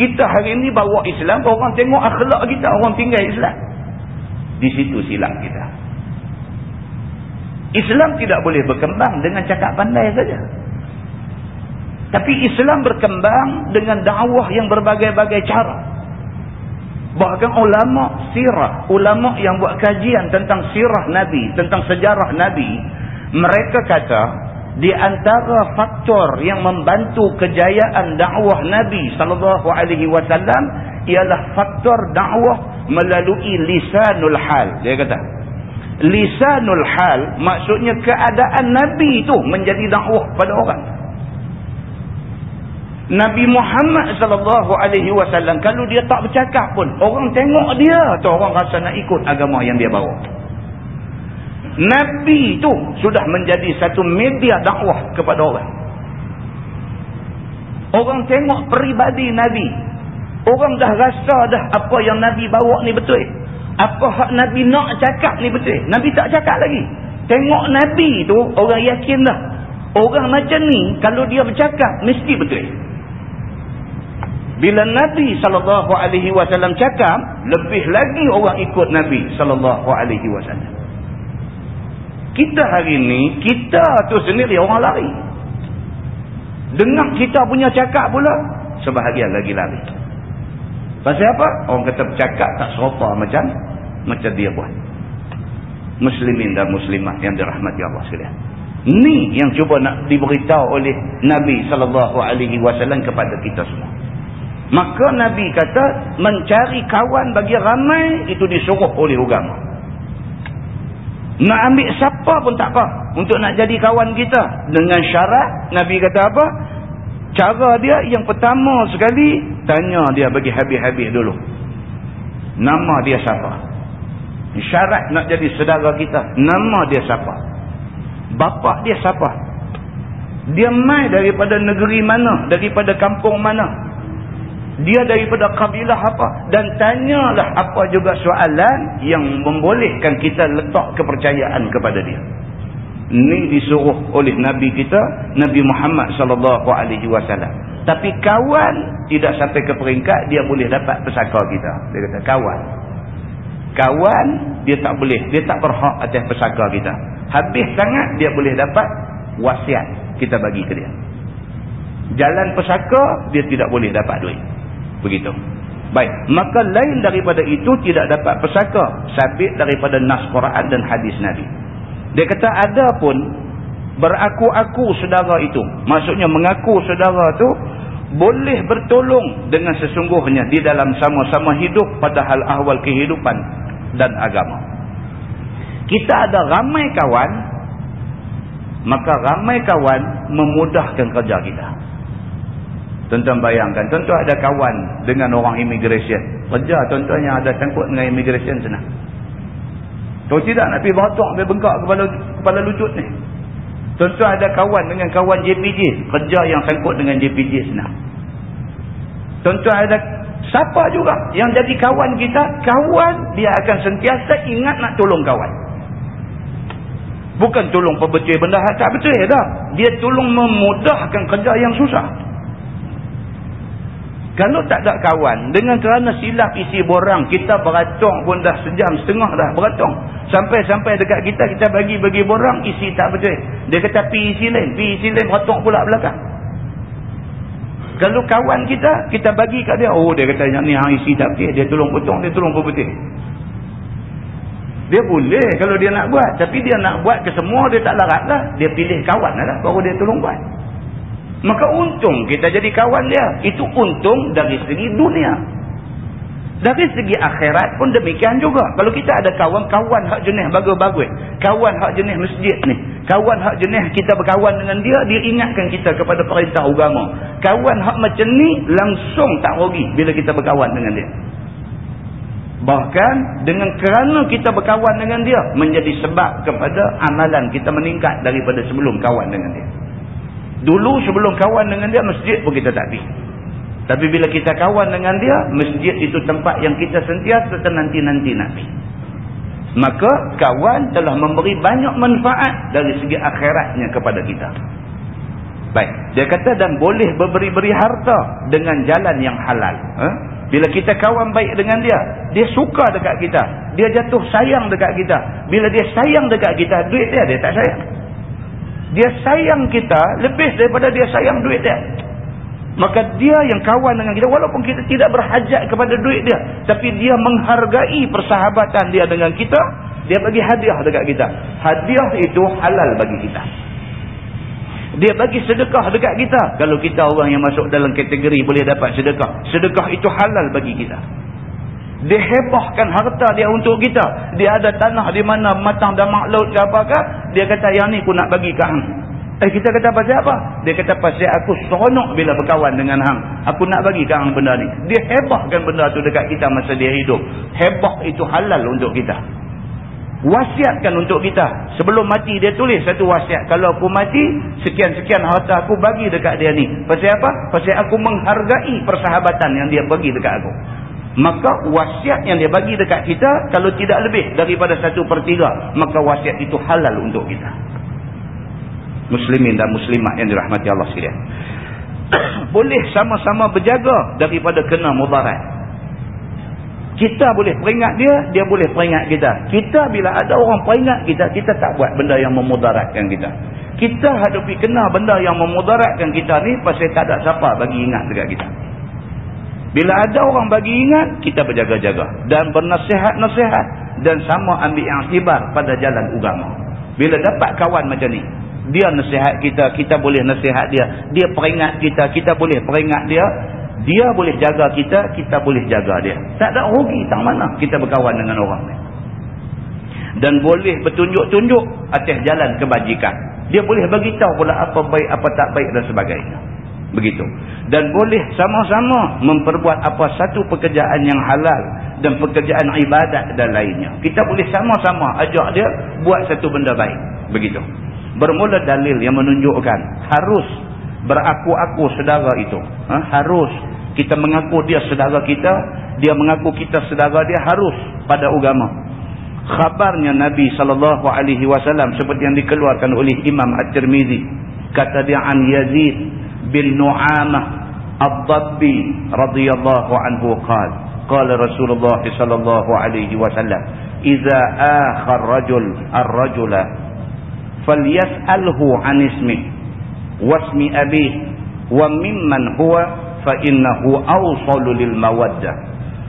kita hari ni bawa Islam orang tengok akhlak kita orang tinggal Islam di situ silap kita. Islam tidak boleh berkembang dengan cakap pandai saja. Tapi Islam berkembang dengan dakwah yang berbagai-bagai cara. Bahkan ulama sirah ulama yang buat kajian tentang sirah Nabi tentang sejarah Nabi mereka kata di antara faktor yang membantu kejayaan dakwah Nabi sallallahu alaihi wasallam ialah faktor dakwah melalui lisanul hal dia kata lisanul hal maksudnya keadaan nabi itu menjadi dakwah pada orang Nabi Muhammad sallallahu alaihi wasallam kalau dia tak bercakap pun orang tengok dia tu orang rasa nak ikut agama yang dia bawa Nabi itu sudah menjadi satu media dakwah kepada orang. Orang tengok peribadi Nabi. Orang dah rasa dah apa yang Nabi bawa ni betul. Apa hak Nabi nak cakap ni betul. Nabi tak cakap lagi. Tengok Nabi tu orang yakin dah. Orang macam ni kalau dia bercakap mesti betul. Bila Nabi SAW cakap, lebih lagi orang ikut Nabi SAW. Kita hari ni, kita tu sendiri orang lari. Dengar kita punya cakap pula, sebahagian lagi lari. Pasal apa? Orang kata bercakap tak serupa macam macam dia buat. Muslimin dan muslimah yang dirahmati Allah sekalian. Ni yang cuba nak diberitahu oleh Nabi SAW kepada kita semua. Maka Nabi kata, mencari kawan bagi ramai, itu disuruh oleh agama. Nak ambil siapa pun tak apa. Untuk nak jadi kawan kita. Dengan syarat, Nabi kata apa? Cara dia yang pertama sekali, tanya dia bagi habis-habis dulu. Nama dia siapa? Syarat nak jadi saudara kita. Nama dia siapa? Bapa dia siapa? Dia mai daripada negeri mana? Daripada kampung mana? dia daripada kabilah apa dan tanyalah apa juga soalan yang membolehkan kita letak kepercayaan kepada dia ini disuruh oleh Nabi kita Nabi Muhammad sallallahu alaihi wasallam. Tapi kawan tidak sampai ke peringkat dia boleh dapat pesaka kita. Dia kata kawan. Kawan dia tak boleh. Dia tak berhak atas pesaka kita. Habis sangat dia boleh dapat wasiat kita bagi ke dia. Jalan pesaka dia tidak boleh dapat duit. Begitu. Baik. Maka lain daripada itu tidak dapat pesaka. Sabit daripada nas Quran dan hadis Nabi dia kata ada pun beraku-aku saudara itu maksudnya mengaku saudara tu boleh bertolong dengan sesungguhnya di dalam sama-sama hidup pada hal ahwal kehidupan dan agama kita ada ramai kawan maka ramai kawan memudahkan kerja kita Tuan-tuan bayangkan, tuan-tuan ada kawan dengan orang immigration. Kerja tuan-tuan yang ada sangkut dengan immigration senang. Kalau tidak pergi batok, pergi bengkak kepala, kepala lutut ni. Tuan-tuan ada kawan dengan kawan JPJ. Kerja yang sangkut dengan JPJ senang. Tuan-tuan ada siapa juga yang jadi kawan kita, kawan dia akan sentiasa ingat nak tolong kawan. Bukan tolong pembetul benda tak betul dah. Dia tolong memudahkan kerja yang susah. Kalau tak ada kawan, dengan kerana silap isi borang, kita beratong pun dah sejam setengah dah beratong. Sampai-sampai dekat kita, kita bagi-bagi borang, isi tak betul. Dia kata, pi isi lain, pi isi lain, beratong pula belakang. Kalau kawan kita, kita bagi kat dia, oh dia kata, yang ni hang isi tak betul, dia tolong potong, dia tolong betul. Dia boleh kalau dia nak buat. Tapi dia nak buat ke semua, dia tak larat lah. Dia pilih kawan lah, baru dia tolong buat. Maka untung kita jadi kawan dia. Itu untung dari segi dunia. Dari segi akhirat pun demikian juga. Kalau kita ada kawan-kawan hak jenis bagus-bagus. Kawan hak jenis masjid ni. Kawan hak jenis kita berkawan dengan dia. Dia ingatkan kita kepada perintah agama. Kawan hak macam ni langsung tak rugi bila kita berkawan dengan dia. Bahkan dengan kerana kita berkawan dengan dia. Menjadi sebab kepada amalan kita meningkat daripada sebelum kawan dengan dia. Dulu sebelum kawan dengan dia, masjid pun kita tak pergi. Tapi bila kita kawan dengan dia, masjid itu tempat yang kita sentiasa nanti-nanti nak pergi. Maka kawan telah memberi banyak manfaat dari segi akhiratnya kepada kita. Baik. Dia kata dan boleh berberi-beri harta dengan jalan yang halal. Ha? Bila kita kawan baik dengan dia, dia suka dekat kita. Dia jatuh sayang dekat kita. Bila dia sayang dekat kita, duit dia, dia tak sayang dia sayang kita lebih daripada dia sayang duit dia. Maka dia yang kawan dengan kita walaupun kita tidak berhajat kepada duit dia tapi dia menghargai persahabatan dia dengan kita dia bagi hadiah dekat kita. Hadiah itu halal bagi kita. Dia bagi sedekah dekat kita. Kalau kita orang yang masuk dalam kategori boleh dapat sedekah sedekah itu halal bagi kita dia hebahkan harta dia untuk kita. Dia ada tanah di mana matang dan maklaut ke apakah. Dia kata yang ni aku nak bagi ke hang. Eh kita kata pasal apa? Dia kata pasal aku seronok bila berkawan dengan hang. Aku nak bagi ke hang benda ni. Dia hebahkan benda tu dekat kita masa dia hidup. Hebah itu halal untuk kita. Wasiatkan untuk kita. Sebelum mati dia tulis satu wasiat. Kalau aku mati, sekian-sekian harta aku bagi dekat dia ni. Pasal apa? Pasal aku menghargai persahabatan yang dia bagi dekat aku maka wasiat yang dia bagi dekat kita kalau tidak lebih daripada satu per tiga maka wasiat itu halal untuk kita. Muslimin dan muslimat yang dirahmati Allah sekalian. <coughs> Boleh sama-sama berjaga daripada kena mudarat. Kita boleh peringat dia dia boleh peringat kita. Kita bila ada orang peringat kita kita tak buat benda yang memudaratkan kita. Kita hadapi kena benda yang memudaratkan kita ni pasal tak ada siapa bagi ingat dekat kita bila ada orang bagi ingat, kita berjaga-jaga. Dan bernasihat-nasihat. Dan sama ambil yang tibar pada jalan agama. Bila dapat kawan macam ni, dia nasihat kita, kita boleh nasihat dia. Dia peringat kita, kita boleh peringat dia. Dia boleh jaga kita, kita boleh jaga dia. Tak ada rugi tak mana kita berkawan dengan orang ni. Dan boleh bertunjuk-tunjuk atas jalan kebajikan. Dia boleh bagi tahu pula apa baik, apa tak baik dan sebagainya begitu. Dan boleh sama-sama memperbuat apa satu pekerjaan yang halal dan pekerjaan ibadat dan lainnya. Kita boleh sama-sama ajak dia buat satu benda baik. Begitu. Bermula dalil yang menunjukkan harus beraku-aku saudara itu. Ha? harus kita mengaku dia saudara kita dia mengaku kita saudara dia harus pada agama. Khabarnya Nabi SAW seperti yang dikeluarkan oleh Imam At-Tirmizi. Kata dia an Yazid bin Nu'amah Ad-Dabbi radhiyallahu anhu qala qala Rasulullah sallallahu alaihi wasallam idza akhar rajul ar-rajula falyas'alhu an ismi wasmi abihi wa mimman huwa fa innahu awsalu lil mawaddah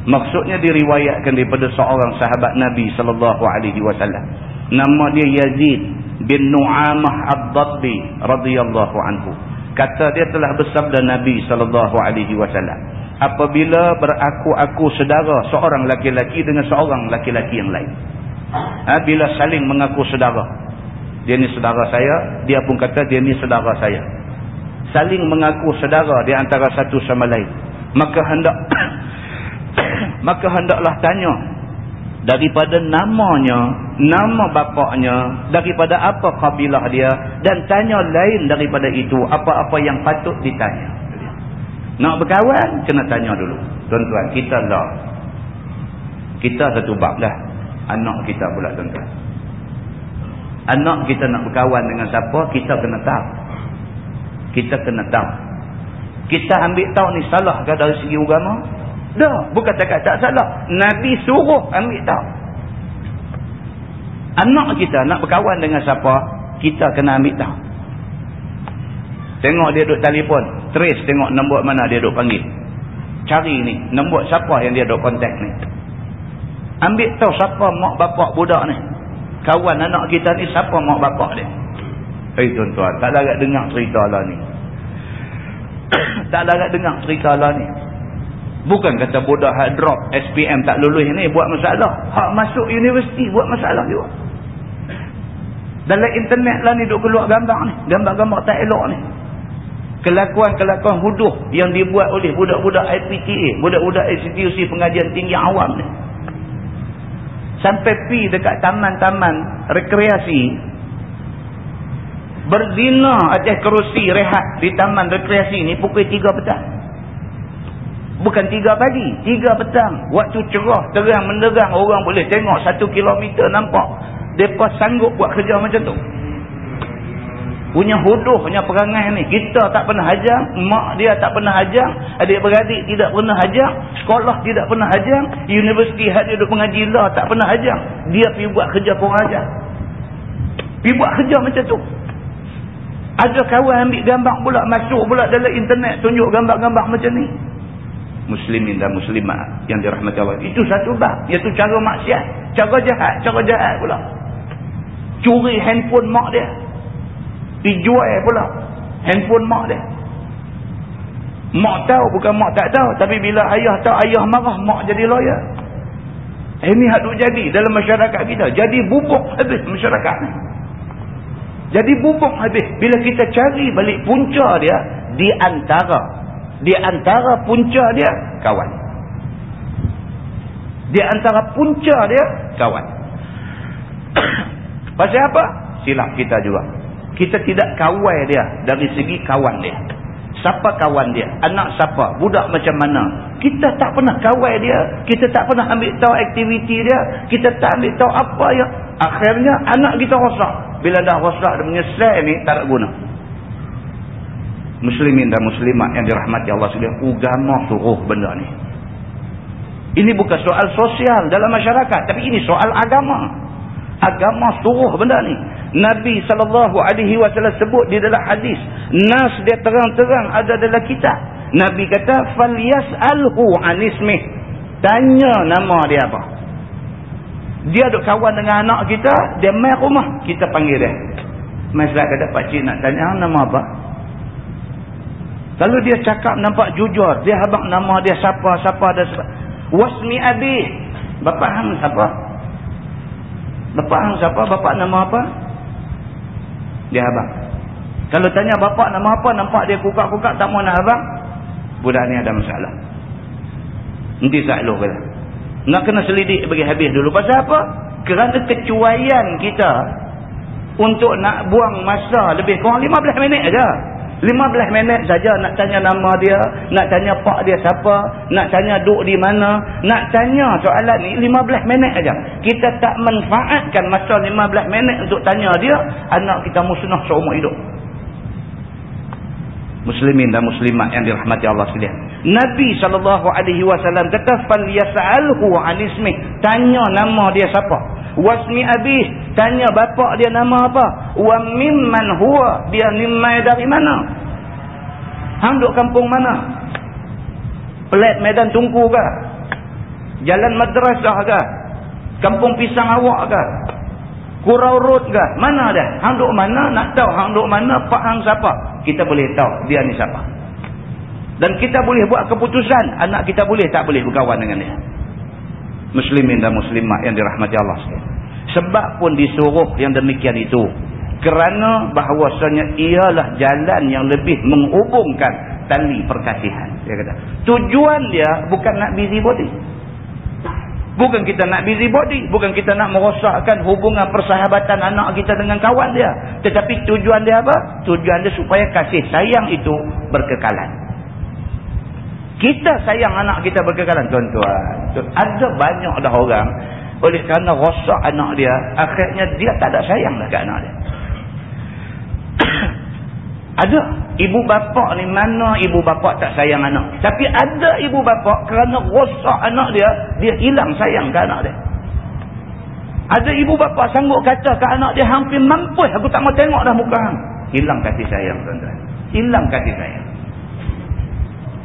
maksudnya diriwayatkan daripada seorang sahabat Nabi sallallahu alaihi wasallam. Nama dia Yazid bin Nu'amah Ad-Dabbi radhiyallahu anhu kata dia telah bersabda Nabi sallallahu alaihi wasallam apabila beraku-aku saudara seorang laki-laki dengan seorang laki-laki yang lain. Ha, bila saling mengaku saudara dia ni saudara saya dia pun kata dia ni saudara saya. Saling mengaku saudara di antara satu sama lain. Maka hendak <coughs> maka hendaklah tanya daripada namanya nama bapaknya daripada apa kabilah dia dan tanya lain daripada itu apa-apa yang patut ditanya. Nak berkawan kena tanya dulu. Tuan-tuan kita lah. Kita satu bab dah anak kita pula tuan-tuan. Anak kita nak berkawan dengan siapa kita kena tahu. Kita kena tahu. Kita ambil tahu ni salah ke dari segi agama dah. Bukan cakap tak salah. Nabi suruh ambil tahu. Anak kita nak berkawan dengan siapa kita kena ambil tahu. Tengok dia duduk telefon. Trace tengok nombor mana dia duduk panggil. Cari ni nombor siapa yang dia duduk kontak ni. Ambil tahu siapa mak bapak budak ni. Kawan anak kita ni siapa mak bapak dia. Hei tuan-tuan, tak larat dengar cerita lah ni. <coughs> tak larat dengar cerita lah ni. Bukan kata budak hak drop SPM tak lulus ni buat masalah. Hak masuk universiti buat masalah juga. Dalam internet lah ni duk keluar gambar ni. Gambar-gambar tak elok ni. Kelakuan-kelakuan huduh yang dibuat oleh budak-budak IPTA. Budak-budak institusi pengajian tinggi awam ni. Sampai pi dekat taman-taman rekreasi berzina atas kerusi rehat di taman rekreasi ni pukul 3 petang bukan 3 pagi 3 petang. Waktu cerah terang menerang orang boleh tengok 1 kilometer nampak. Mereka sanggup buat kerja macam tu. Punya huduh punya perangai ni. Kita tak pernah hajar mak dia tak pernah hajar adik-beradik tidak pernah hajar sekolah tidak pernah hajar universiti hadir duduk mengaji lah tak pernah hajar dia pergi buat kerja pun hajar pergi buat kerja macam tu. Ada kawan ambil gambar pula masuk pula dalam internet tunjuk gambar-gambar macam ni. Muslimin dan muslimat yang dirahmati Allah. Itu satu bab. Iaitu cara maksiat. Cara jahat. Cara jahat pula. Curi handphone mak dia. Dijual pula. Handphone mak dia. Mak tahu bukan mak tak tahu. Tapi bila ayah tahu ayah marah mak jadi lawyer. Ini hadut jadi dalam masyarakat kita. Jadi bubuk habis masyarakat ni. Jadi bubuk habis. Bila kita cari balik punca dia, di antara. Di antara punca dia, kawan. Di antara punca dia, kawan. <coughs> Pasal apa? Silap kita juga. Kita tidak kawai dia dari segi kawan dia. Siapa kawan dia? Anak siapa? Budak macam mana? Kita tak pernah kawai dia. Kita tak pernah ambil tahu aktiviti dia. Kita tak ambil tahu apa yang... Akhirnya anak kita rosak bila dah rosak dan menyesal ni tak ada guna muslimin dan muslimat yang dirahmati Allah sekalian agama suruh benda ni. Ini bukan soal sosial dalam masyarakat tapi ini soal agama. Agama suruh benda ni. Nabi SAW sebut di dalam hadis nas dia terang-terang ada dalam kitab. Nabi kata falyas'alhu anismih. Tanya nama dia apa. Dia duk kawan dengan anak kita, dia main rumah, kita panggil dia. Masalah kata pakcik nak tanya nama apa? Kalau dia cakap nampak jujur, dia habak nama dia siapa, siapa dan siapa. Wasmi abi. Bapak hang siapa? Bapak hang siapa? Bapak nama apa? Dia habak. Kalau tanya bapak nama apa, nampak dia kukak-kukak tak mau nak habak. Budak ni ada masalah. Nanti sakluk kata. Nak kena selidik bagi habis dulu. Pasal apa? Kerana kecuaian kita untuk nak buang masa lebih kurang 15 minit saja. 15 minit saja nak tanya nama dia, nak tanya pak dia siapa, nak tanya duk di mana, nak tanya soalan ni 15 minit saja. Kita tak manfaatkan masa 15 minit untuk tanya dia, anak kita musnah seumur hidup muslimin dan muslimat yang dirahmati Allah sekalian. Nabi SAW kata fal yas'alhu an ismi, tanya nama dia siapa? Wasmi abih, tanya bapa dia nama apa? Wa mimman huwa, dia nimai dari mana? Hang duk kampung mana? Pelat Medan Tungku ke? Jalan Madrasah ke? Kampung Pisang Awak ke? Kurau Road ke? Mana dah? Hang duk mana? Nak tahu hang duk mana? Pak hang siapa? Kita boleh tahu dia ni siapa. Dan kita boleh buat keputusan. Anak kita boleh tak boleh berkawan dengan dia. Muslimin dan Muslimah yang dirahmati Allah sekalian. Sebab pun disuruh yang demikian itu. Kerana bahawasanya ialah jalan yang lebih menghubungkan tali perkasihan. Dia kata tujuan dia bukan nak busy body. Bukan kita nak busy body bukan kita nak merosakkan hubungan persahabatan anak kita dengan kawan dia. Tetapi tujuan dia apa? Tujuan dia supaya kasih sayang itu berkekalan. Kita sayang anak kita berkekalan. Tuan-tuan ada banyak dah orang oleh kerana rosak anak dia akhirnya dia tak ada sayang ke anak dia <clears throat> ada ibu bapa ni mana ibu bapa tak sayang anak. Tapi ada ibu bapa kerana rosak anak dia, dia hilang sayang ke anak dia. Ada ibu bapa sanggup kata ke anak dia hampir mampus aku tak mau tengok dah muka. Hilang kasih sayang tuan-tuan. Hilang kasih sayang.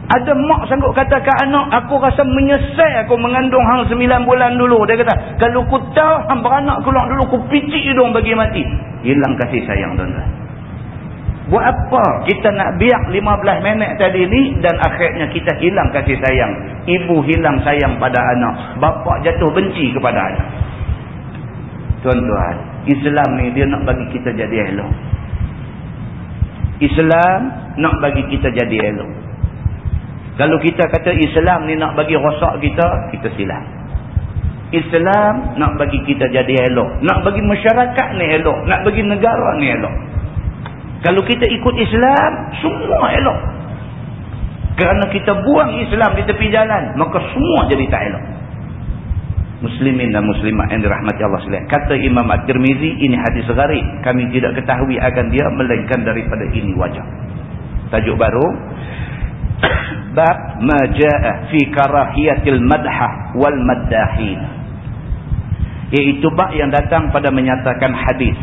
Ada mak sanggup kata ke anak, aku rasa menyesal aku mengandung hang sembilan bulan dulu. Dia kata, kalau ku tahu hang beranak keluar dulu, ku picik hidung bagi mati. Hilang kasih sayang tuan-tuan. Buat apa kita nak biak 15 minit tadi ni dan akhirnya kita hilang kasih sayang. Ibu hilang sayang pada anak. Bapa jatuh benci kepada anak. Tuan-tuan, Islam ni dia nak bagi kita jadi elok. Islam nak bagi kita jadi elok. Kalau kita kata Islam ni nak bagi rosak kita, kita silap. Islam nak bagi kita jadi elok. Nak bagi masyarakat ni elok. Nak bagi negara ni elok. Kalau kita ikut Islam, semua elok. Kerana kita buang Islam di tepi jalan, maka semua jadi tak elok. Muslimin dan muslimat yang dirahmati Allah SWT. Kata Imam At-Tirmizi, ini hadis gharib. Kami tidak ketahui akan dia, melainkan daripada ini wajah. Tajuk baru. <coughs> Bab maja'a fi karahiyatil madhah wal maddahin. Iaitu bab yang datang pada menyatakan hadis.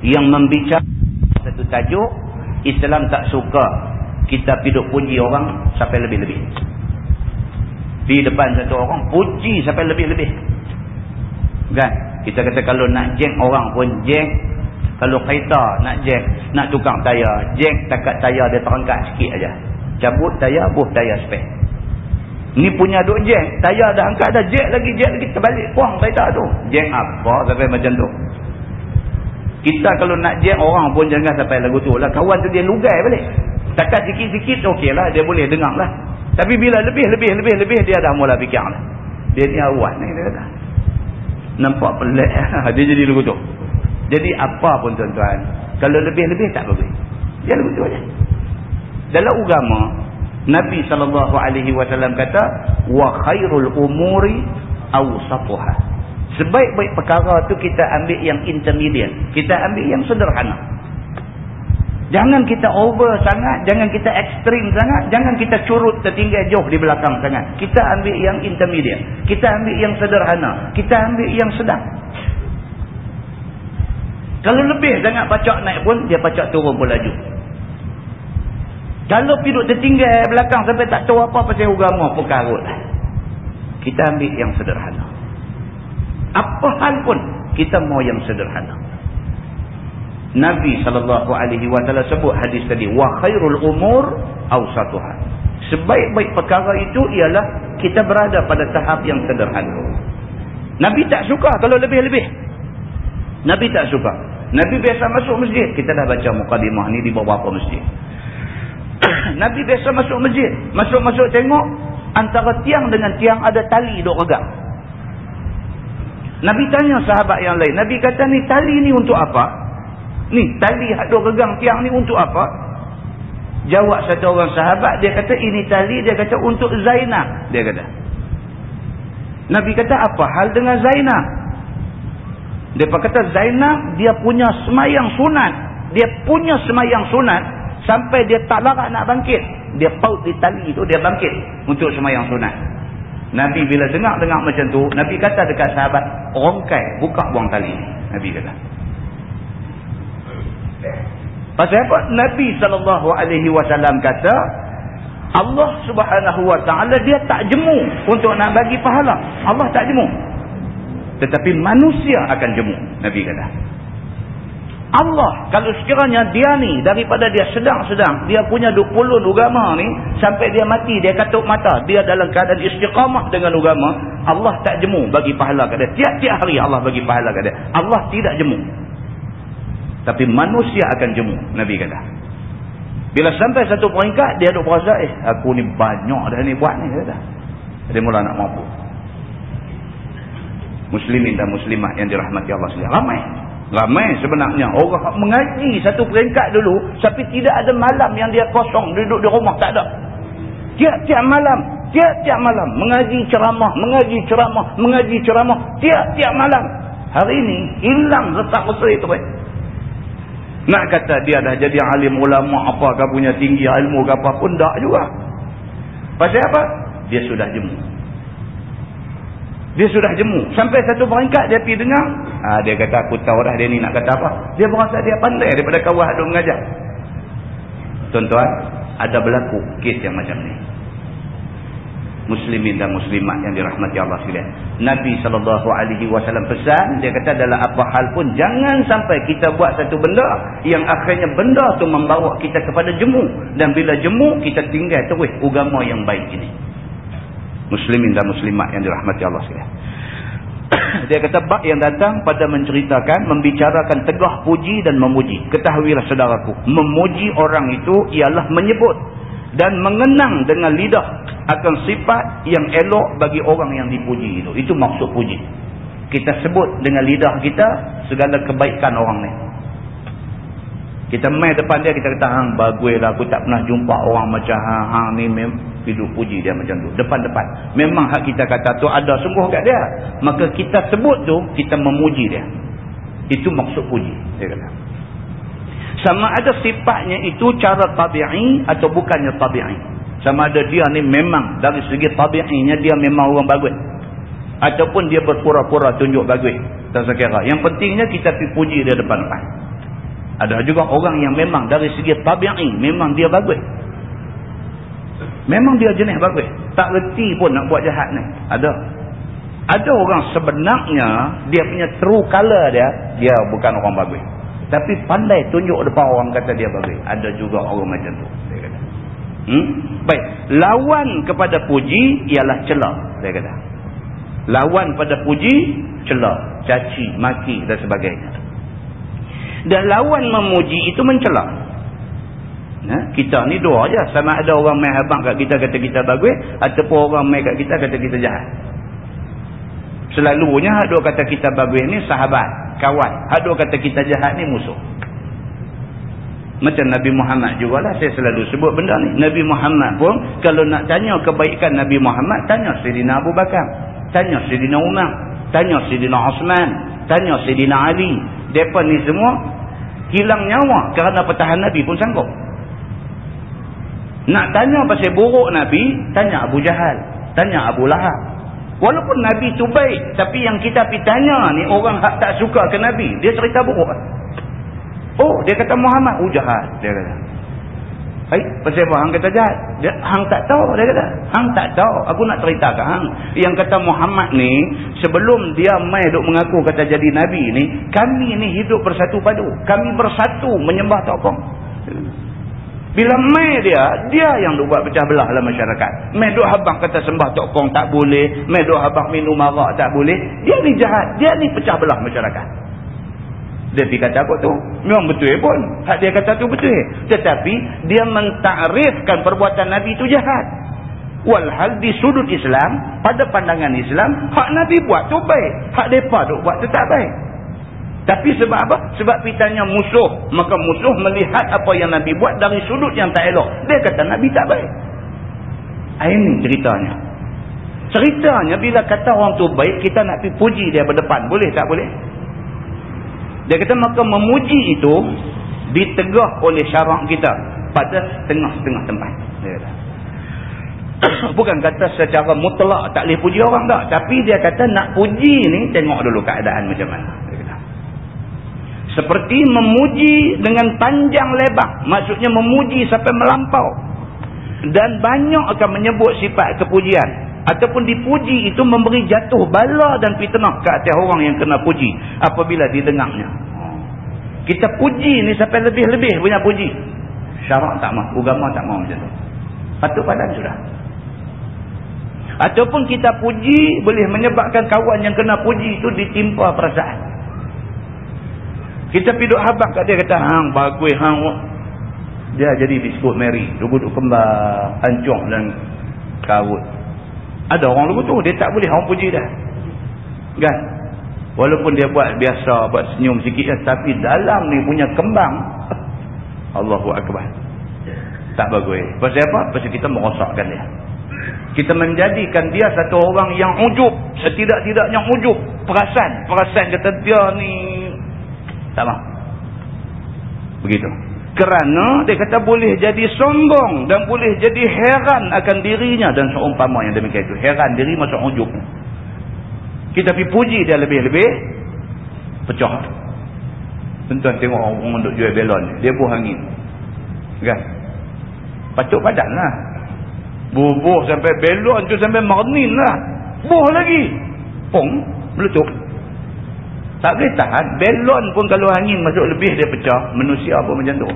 Yang membicara satu tajuk Islam tak suka kita piduk puji orang sampai lebih-lebih di depan satu orang puji sampai lebih-lebih kan kita kata kalau nak jeng orang pun jeng kalau kereta nak jeng nak tukang tayar jeng takat tayar dia terangkat sikit aja cabut tayar buh tayar spek ni punya duk jeng tayar dah angkat dah jeng lagi jeng lagi terbalik puang kereta tu jeng apa sampai macam tu kita kalau nak jam orang pun jangan sampai lagu tu lah. Kawan tu dia lugai balik. Takat sikit-sikit okey lah. Dia boleh dengar lah. Tapi bila lebih, lebih, lebih, lebih dia dah mula fikir lah. Dia ni awal ni dia kata. Nampak pelik. <laughs> dia jadi lagu tu. Jadi apa pun tuan-tuan. Kalau lebih-lebih tak bagus. Lagu tu aja. Dalam agama Nabi SAW kata wa khairul umuri awsatuhah Sebaik-baik perkara tu kita ambil yang intermediate. Kita ambil yang sederhana. Jangan kita over sangat. Jangan kita ekstrim sangat. Jangan kita curut tertinggal jauh di belakang sangat. Kita ambil yang intermediate. Kita ambil yang sederhana. Kita ambil yang sedang. Kalau lebih sangat pacak naik pun, dia pacak turun pun laju. Kalau piduk tertinggal belakang sampai tak tahu apa pasal agama pun karut. Kita ambil yang sederhana. Apa hal pun kita mau yang sederhana. Nabi SAW sebut hadis tadi. Wa khairul umur awsatuhan. Sebaik-baik perkara itu ialah kita berada pada tahap yang sederhana. Nabi tak suka kalau lebih-lebih. Nabi tak suka. Nabi biasa masuk masjid. Kita dah baca mukadimah ni di beberapa masjid. <clears throat> Nabi biasa masuk masjid. Masuk-masuk tengok. Antara tiang dengan tiang ada tali duk regang. Nabi tanya sahabat yang lain. Nabi kata ni tali ni untuk apa? Ni tali ada regang tiang ni untuk apa? Jawab satu orang sahabat. Dia kata ini tali. Dia kata untuk Zainab. Dia kata. Nabi kata apa hal dengan Zainab? Dia kata Zainab dia punya semayang sunat. Dia punya semayang sunat. Sampai dia tak larat nak bangkit. Dia paut di tali itu dia bangkit. Untuk semayang sunat. Nabi bila dengar-dengar macam tu, Nabi kata dekat sahabat, rongkai, buka buang tali. Nabi kata. Pasal apa? Nabi SAW kata, Allah subhanahu wa ta'ala dia tak jemu untuk nak bagi pahala. Allah tak jemu. Tetapi manusia akan jemu. Nabi kata. Allah kalau sekiranya dia ni daripada dia sedang-sedang dia punya 20 agama ni sampai dia mati dia katuk mata dia dalam keadaan istiqamah dengan agama Allah tak jemu bagi pahala kat dia. Tiap-tiap hari Allah bagi pahala kat dia. Allah tidak jemu. Tapi manusia akan jemu Nabi kata. Bila sampai satu peringkat dia duk berasa eh aku ni banyak dah ni buat ni kata. Dia mula nak mampu muslimin dan muslimat yang dirahmati Allah sekalian ramai Ramai sebenarnya. Orang mengaji satu peringkat dulu. Tapi tidak ada malam yang dia kosong. Duduk di rumah. Tak ada. Tiap-tiap malam. Tiap-tiap malam. Mengaji ceramah. Mengaji ceramah. Mengaji ceramah. Tiap-tiap malam. Hari ini hilang retak besar itu. Eh. Nak kata dia dah jadi alim ulama apa ke punya tinggi ilmu ke apa pun tak juga. Pasal apa? Dia sudah jemu. Dia sudah jemu. Sampai satu peringkat dia pergi dengar. Ha, dia kata aku tahu dah dia ni nak kata apa. Dia berasa dia pandai daripada kawan yang mengajar. Tuan-tuan, ada berlaku kes yang macam ni. Muslimin dan muslimat yang dirahmati Allah sekalian. Nabi SAW pesan, dia kata dalam apa hal pun jangan sampai kita buat satu benda yang akhirnya benda tu membawa kita kepada jemu. Dan bila jemu, kita tinggal terus agama yang baik ini muslimin dan muslimat yang dirahmati Allah sekalian. <coughs> Dia kata bab yang datang pada menceritakan membicarakan tegah puji dan memuji. Ketahuilah saudaraku, memuji orang itu ialah menyebut dan mengenang dengan lidah akan sifat yang elok bagi orang yang dipuji itu. Itu maksud puji. Kita sebut dengan lidah kita segala kebaikan orang ni. Kita main depan dia, kita kata, hang bagus lah, aku tak pernah jumpa orang macam hang, hang ni hidup puji dia macam tu. Depan-depan. Memang hak kita kata tu ada sungguh kat dia. Maka kita sebut tu, kita memuji dia. Itu maksud puji. Dia kata. Sama ada sifatnya itu cara tabi'i atau bukannya tabi'i. Sama ada dia ni memang dari segi tabi'inya dia memang orang bagus. Ataupun dia berpura-pura tunjuk bagus. Tak sekira. Yang pentingnya kita pergi puji dia depan-depan. Ada juga orang yang memang dari segi tabi'i memang dia bagus. Memang dia jenis bagus. Tak reti pun nak buat jahat ni. Ada. Ada orang sebenarnya dia punya true color dia, dia bukan orang bagus. Tapi pandai tunjuk depan orang kata dia bagus. Ada juga orang macam tu. Kata. Hmm? Baik. Lawan kepada puji ialah celah. Dia kata. Lawan pada puji, celah. Caci, maki dan sebagainya dan lawan memuji itu mencela. Nah, kita ni dua aja sama ada orang main habang kat kita kata kita bagus ataupun orang main kat kita kata kita jahat. Selalunya ada kata kita bagus ni sahabat kawan. Ada kata kita jahat ni musuh. Macam Nabi Muhammad juga lah saya selalu sebut benda ni. Nabi Muhammad pun kalau nak tanya kebaikan Nabi Muhammad tanya Sayyidina Abu Bakar tanya Sayyidina Umar tanya Sayyidina Osman tanya Sayyidina Ali mereka ni semua hilang nyawa kerana pertahan Nabi pun sanggup. Nak tanya pasal buruk Nabi, tanya Abu Jahal. Tanya Abu Lahab. Walaupun Nabi tu baik, tapi yang kita pergi tanya ni orang tak suka ke Nabi. Dia cerita buruk. Oh, dia kata Muhammad. Oh, jahat. Dia kata. Baik, pasal apa? Hang kata jahat. Dia, hang tak tahu, dia kata. Hang tak tahu. Aku nak cerita ke hang. Yang kata Muhammad ni, sebelum dia mai duk mengaku kata jadi Nabi ni, kami ni hidup bersatu padu. Kami bersatu menyembah tokong. Bila mai dia, dia yang duk buat pecah belah dalam masyarakat. Mai duk habang kata sembah tokong tak boleh. Mai duk habang minum arak tak boleh. Dia ni jahat. Dia ni pecah belah masyarakat. Dia pergi kata apa tu? Memang betul pun. Hak dia kata tu betul. Tetapi dia mentarifkan perbuatan Nabi itu jahat. Walhal di sudut Islam, pada pandangan Islam, hak Nabi buat tu baik. Hak mereka tu buat tu tak baik. Tapi sebab apa? Sebab pitanya musuh. Maka musuh melihat apa yang Nabi buat dari sudut yang tak elok. Dia kata Nabi tak baik. Ini ceritanya. Ceritanya bila kata orang tu baik, kita nak pergi puji dia berdepan. Boleh tak boleh? Dia kata maka memuji itu ditegah oleh syarak kita pada setengah-setengah tempat. Dia. <coughs> Bukan kata secara mutlak tak boleh puji orang tak. Tapi dia kata nak puji ni tengok dulu keadaan macam mana. Seperti memuji dengan panjang lebar maksudnya memuji sampai melampau dan banyak akan menyebut sifat kepujian ataupun dipuji itu memberi jatuh bala dan fitnah ke atas orang yang kena puji apabila didengarnya kita puji ni sampai lebih-lebih punya puji syarak tak mahu agama tak mahu macam tu patut padan sudah ataupun kita puji boleh menyebabkan kawan yang kena puji itu ditimpa perasaan kita piduk habak kat dia kata, hang bagus hang. Dia jadi biskut Mary. Duduk kembar, hancur dan kawut. Ada orang lugu tu, dia tak boleh orang puji dah. Kan? Walaupun dia buat biasa, buat senyum sikit kan, tapi dalam ni punya kembang, <laughs> Allahu Akbar. Tak bagus. Pasal apa? Pasal kita merosakkan dia. Kita menjadikan dia satu orang yang ujub. Setidak-tidaknya ujub. Perasan. Perasan kata dia ni tak mahu. Begitu. Kerana dia kata boleh jadi sombong dan boleh jadi heran akan dirinya dan seumpama yang demikian itu. Heran diri masuk ujub. Kita pergi puji dia lebih-lebih. Pecah. Tuan-tuan tengok orang untuk jual belon. Dia buah angin. Kan? Patut padan lah. Bubuh sampai belon tu sampai marnin lah. Buah lagi. Pong. Meletup. Tak boleh tahan. Belon pun kalau angin masuk lebih dia pecah. Manusia pun macam tu.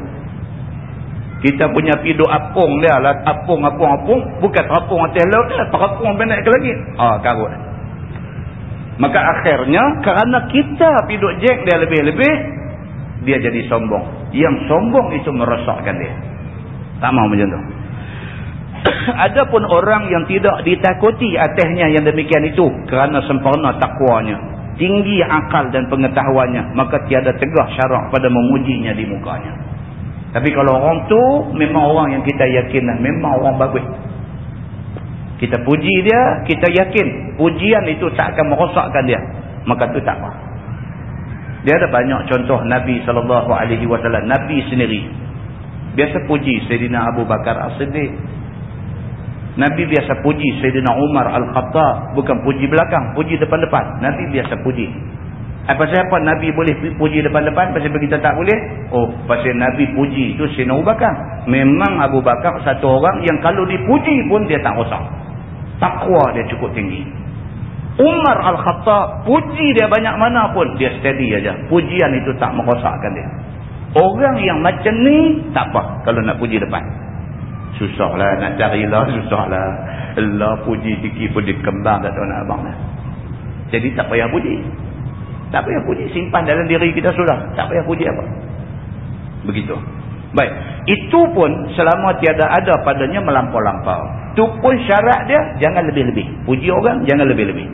Kita punya piduk apung dia lah. Apung, apung, apung. Bukan apung atas laut lah. Apung sampai naik ke langit. Ah, karut. Maka akhirnya kerana kita piduk jek dia lebih-lebih. Dia jadi sombong. Yang sombong itu merosakkan dia. Tak mahu macam tu. <coughs> Adapun orang yang tidak ditakuti atasnya yang demikian itu. Kerana sempurna takwanya tinggi akal dan pengetahuannya maka tiada tegah syarak pada memujinya di mukanya. Tapi kalau orang tu memang orang yang kita yakin lah memang orang bagus. Kita puji dia kita yakin pujian itu tak akan merosakkan dia maka tu tak apa. Dia ada banyak contoh Nabi SAW Nabi sendiri. Biasa puji Sayyidina Abu Bakar As-Siddiq Nabi biasa puji Sayyidina Umar Al-Khattab. Bukan puji belakang. Puji depan-depan. Nabi biasa puji. Apa siapa Nabi boleh puji depan-depan? Pasal kita tak boleh? Oh, pasal Nabi puji itu Sayyidina Abu Bakar. Memang Abu Bakar satu orang yang kalau dipuji pun dia tak rosak. Takwa dia cukup tinggi. Umar Al-Khattab. Puji dia banyak mana pun. Dia steady aja. Pujian itu tak merosakkan dia. Orang yang macam ni tak apa kalau nak puji depan. Susahlah nak cari lah, susahlah. Allah puji sikit pun dikembang tak tahu nak abang lah. Jadi tak payah puji. Tak payah puji. Simpan dalam diri kita sudah. Tak payah puji apa. Begitu. Baik. Itu pun selama tiada ada padanya melampau-lampau. Itu pun syarat dia, jangan lebih-lebih. Puji orang, jangan lebih-lebih.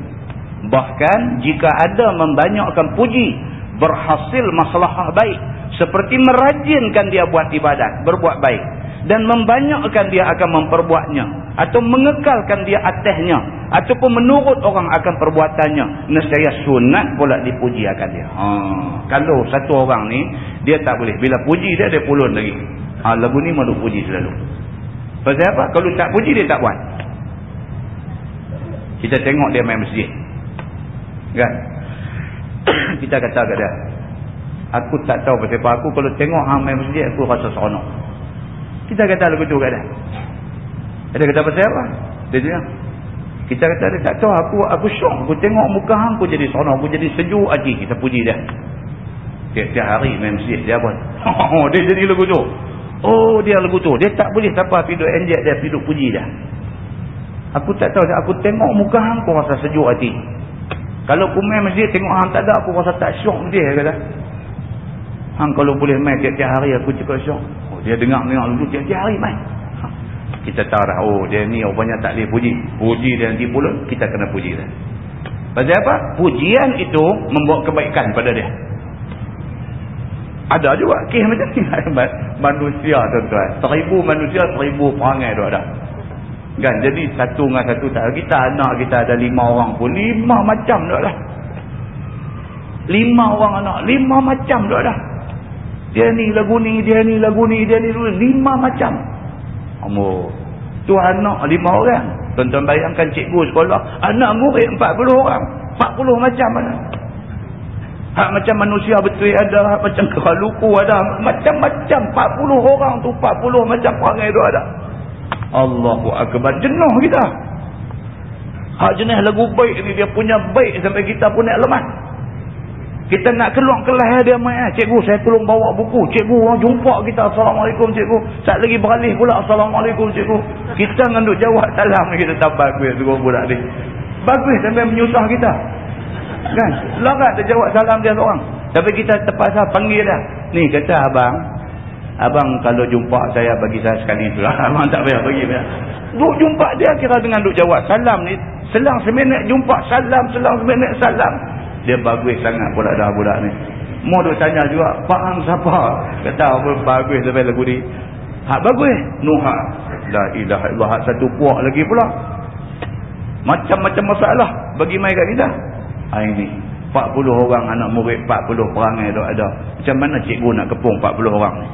Bahkan jika ada membanyakkan puji, berhasil masalah baik. Seperti merajinkan dia buat ibadat, berbuat baik dan membanyakkan dia akan memperbuatnya. Atau mengekalkan dia atasnya. Ataupun menurut orang akan perbuatannya. Nescaya sunat pula dipuji akan dia. Ha. kalau satu orang ni dia tak boleh. Bila puji dia dia pulun lagi. Ha, lagu ni mahu puji selalu. Pasal apa? kalau tak puji dia tak buat. Kita tengok dia main masjid. Kan? <coughs> Kita kata kat dia aku tak tahu pasal apa. Aku kalau tengok hang main masjid aku rasa seronok kita kata lagu tu kat dia. Dia kata pasal apa? Dia bilang. Kita kata dia tak tahu aku aku syok. Aku tengok muka hang aku jadi seronok. Aku jadi sejuk hati. Kita puji dia. Tiap-tiap hari main masjid dia pun. <laughs> dia jadi lagu tu. Oh dia lagu tu. Dia tak boleh siapa piduk enjek dia piduk puji dia. Aku tak tahu. Aku tengok muka hang aku rasa sejuk hati. Kalau aku main masjid tengok hang tak ada aku rasa tak syok dia kata. Hang kalau boleh main tiap-tiap hari aku cakap syok dia dengar-dengar dulu tiap-tiap hari main ha. kita tahu dah oh dia ni rupanya tak boleh puji. Puji dia nanti pula kita kena puji dia. Pasal apa? pujian itu membawa kebaikan pada dia. Ada juga kisah macam ni. <laughs> Manusia tuan-tuan. Seribu manusia seribu perangai tu ada. Kan? Jadi satu dengan satu tak kita anak kita ada lima orang pun lima macam tu lah lima orang anak lima macam tu dah dia ni lagu ni, dia ni lagu ni, dia ni lagu ni. Lima macam. Amor. Tu anak lima orang. Tuan-tuan bayangkan cikgu sekolah. Anak murid empat puluh orang. Empat puluh macam mana. Hak macam manusia betul ada, hak macam keraluku ada, macam-macam 40 orang tu 40 macam perangai tu ada. Allahu akbar jenuh kita. Hak jenis lagu baik ni dia punya baik sampai kita pun nak lemah. Kita nak keluar kelas dia mai ah cikgu saya tolong bawa buku. Cikgu orang jumpa kita assalamualaikum cikgu. Tak lagi beralih pula assalamualaikum cikgu. Kita nganduk jawab salam kita tak bagus tu budak ni. Bagus sampai menyusah kita. Kan? Larat dia jawab salam dia seorang. Tapi kita terpaksa panggil dia. Ni kata abang. Abang kalau jumpa saya bagi saya sekali tu lah. <laughs> Abang tak payah bagi. Duk jumpa dia kira dengan duk jawab salam ni. Selang seminit jumpa salam. Selang seminit salam. Dia bagus sangat pula dah budak ni. Mau duk tanya juga. Faham siapa? Kata apa bagus sampai lagu ni. Hak bagus. Nuha. La ilaha illallah. Satu puak lagi pula. Macam-macam masalah. Bagi mai kat kita. Hari ni. 40 orang anak murid. 40 perangai tu ada. Macam mana cikgu nak kepung 40 orang ni?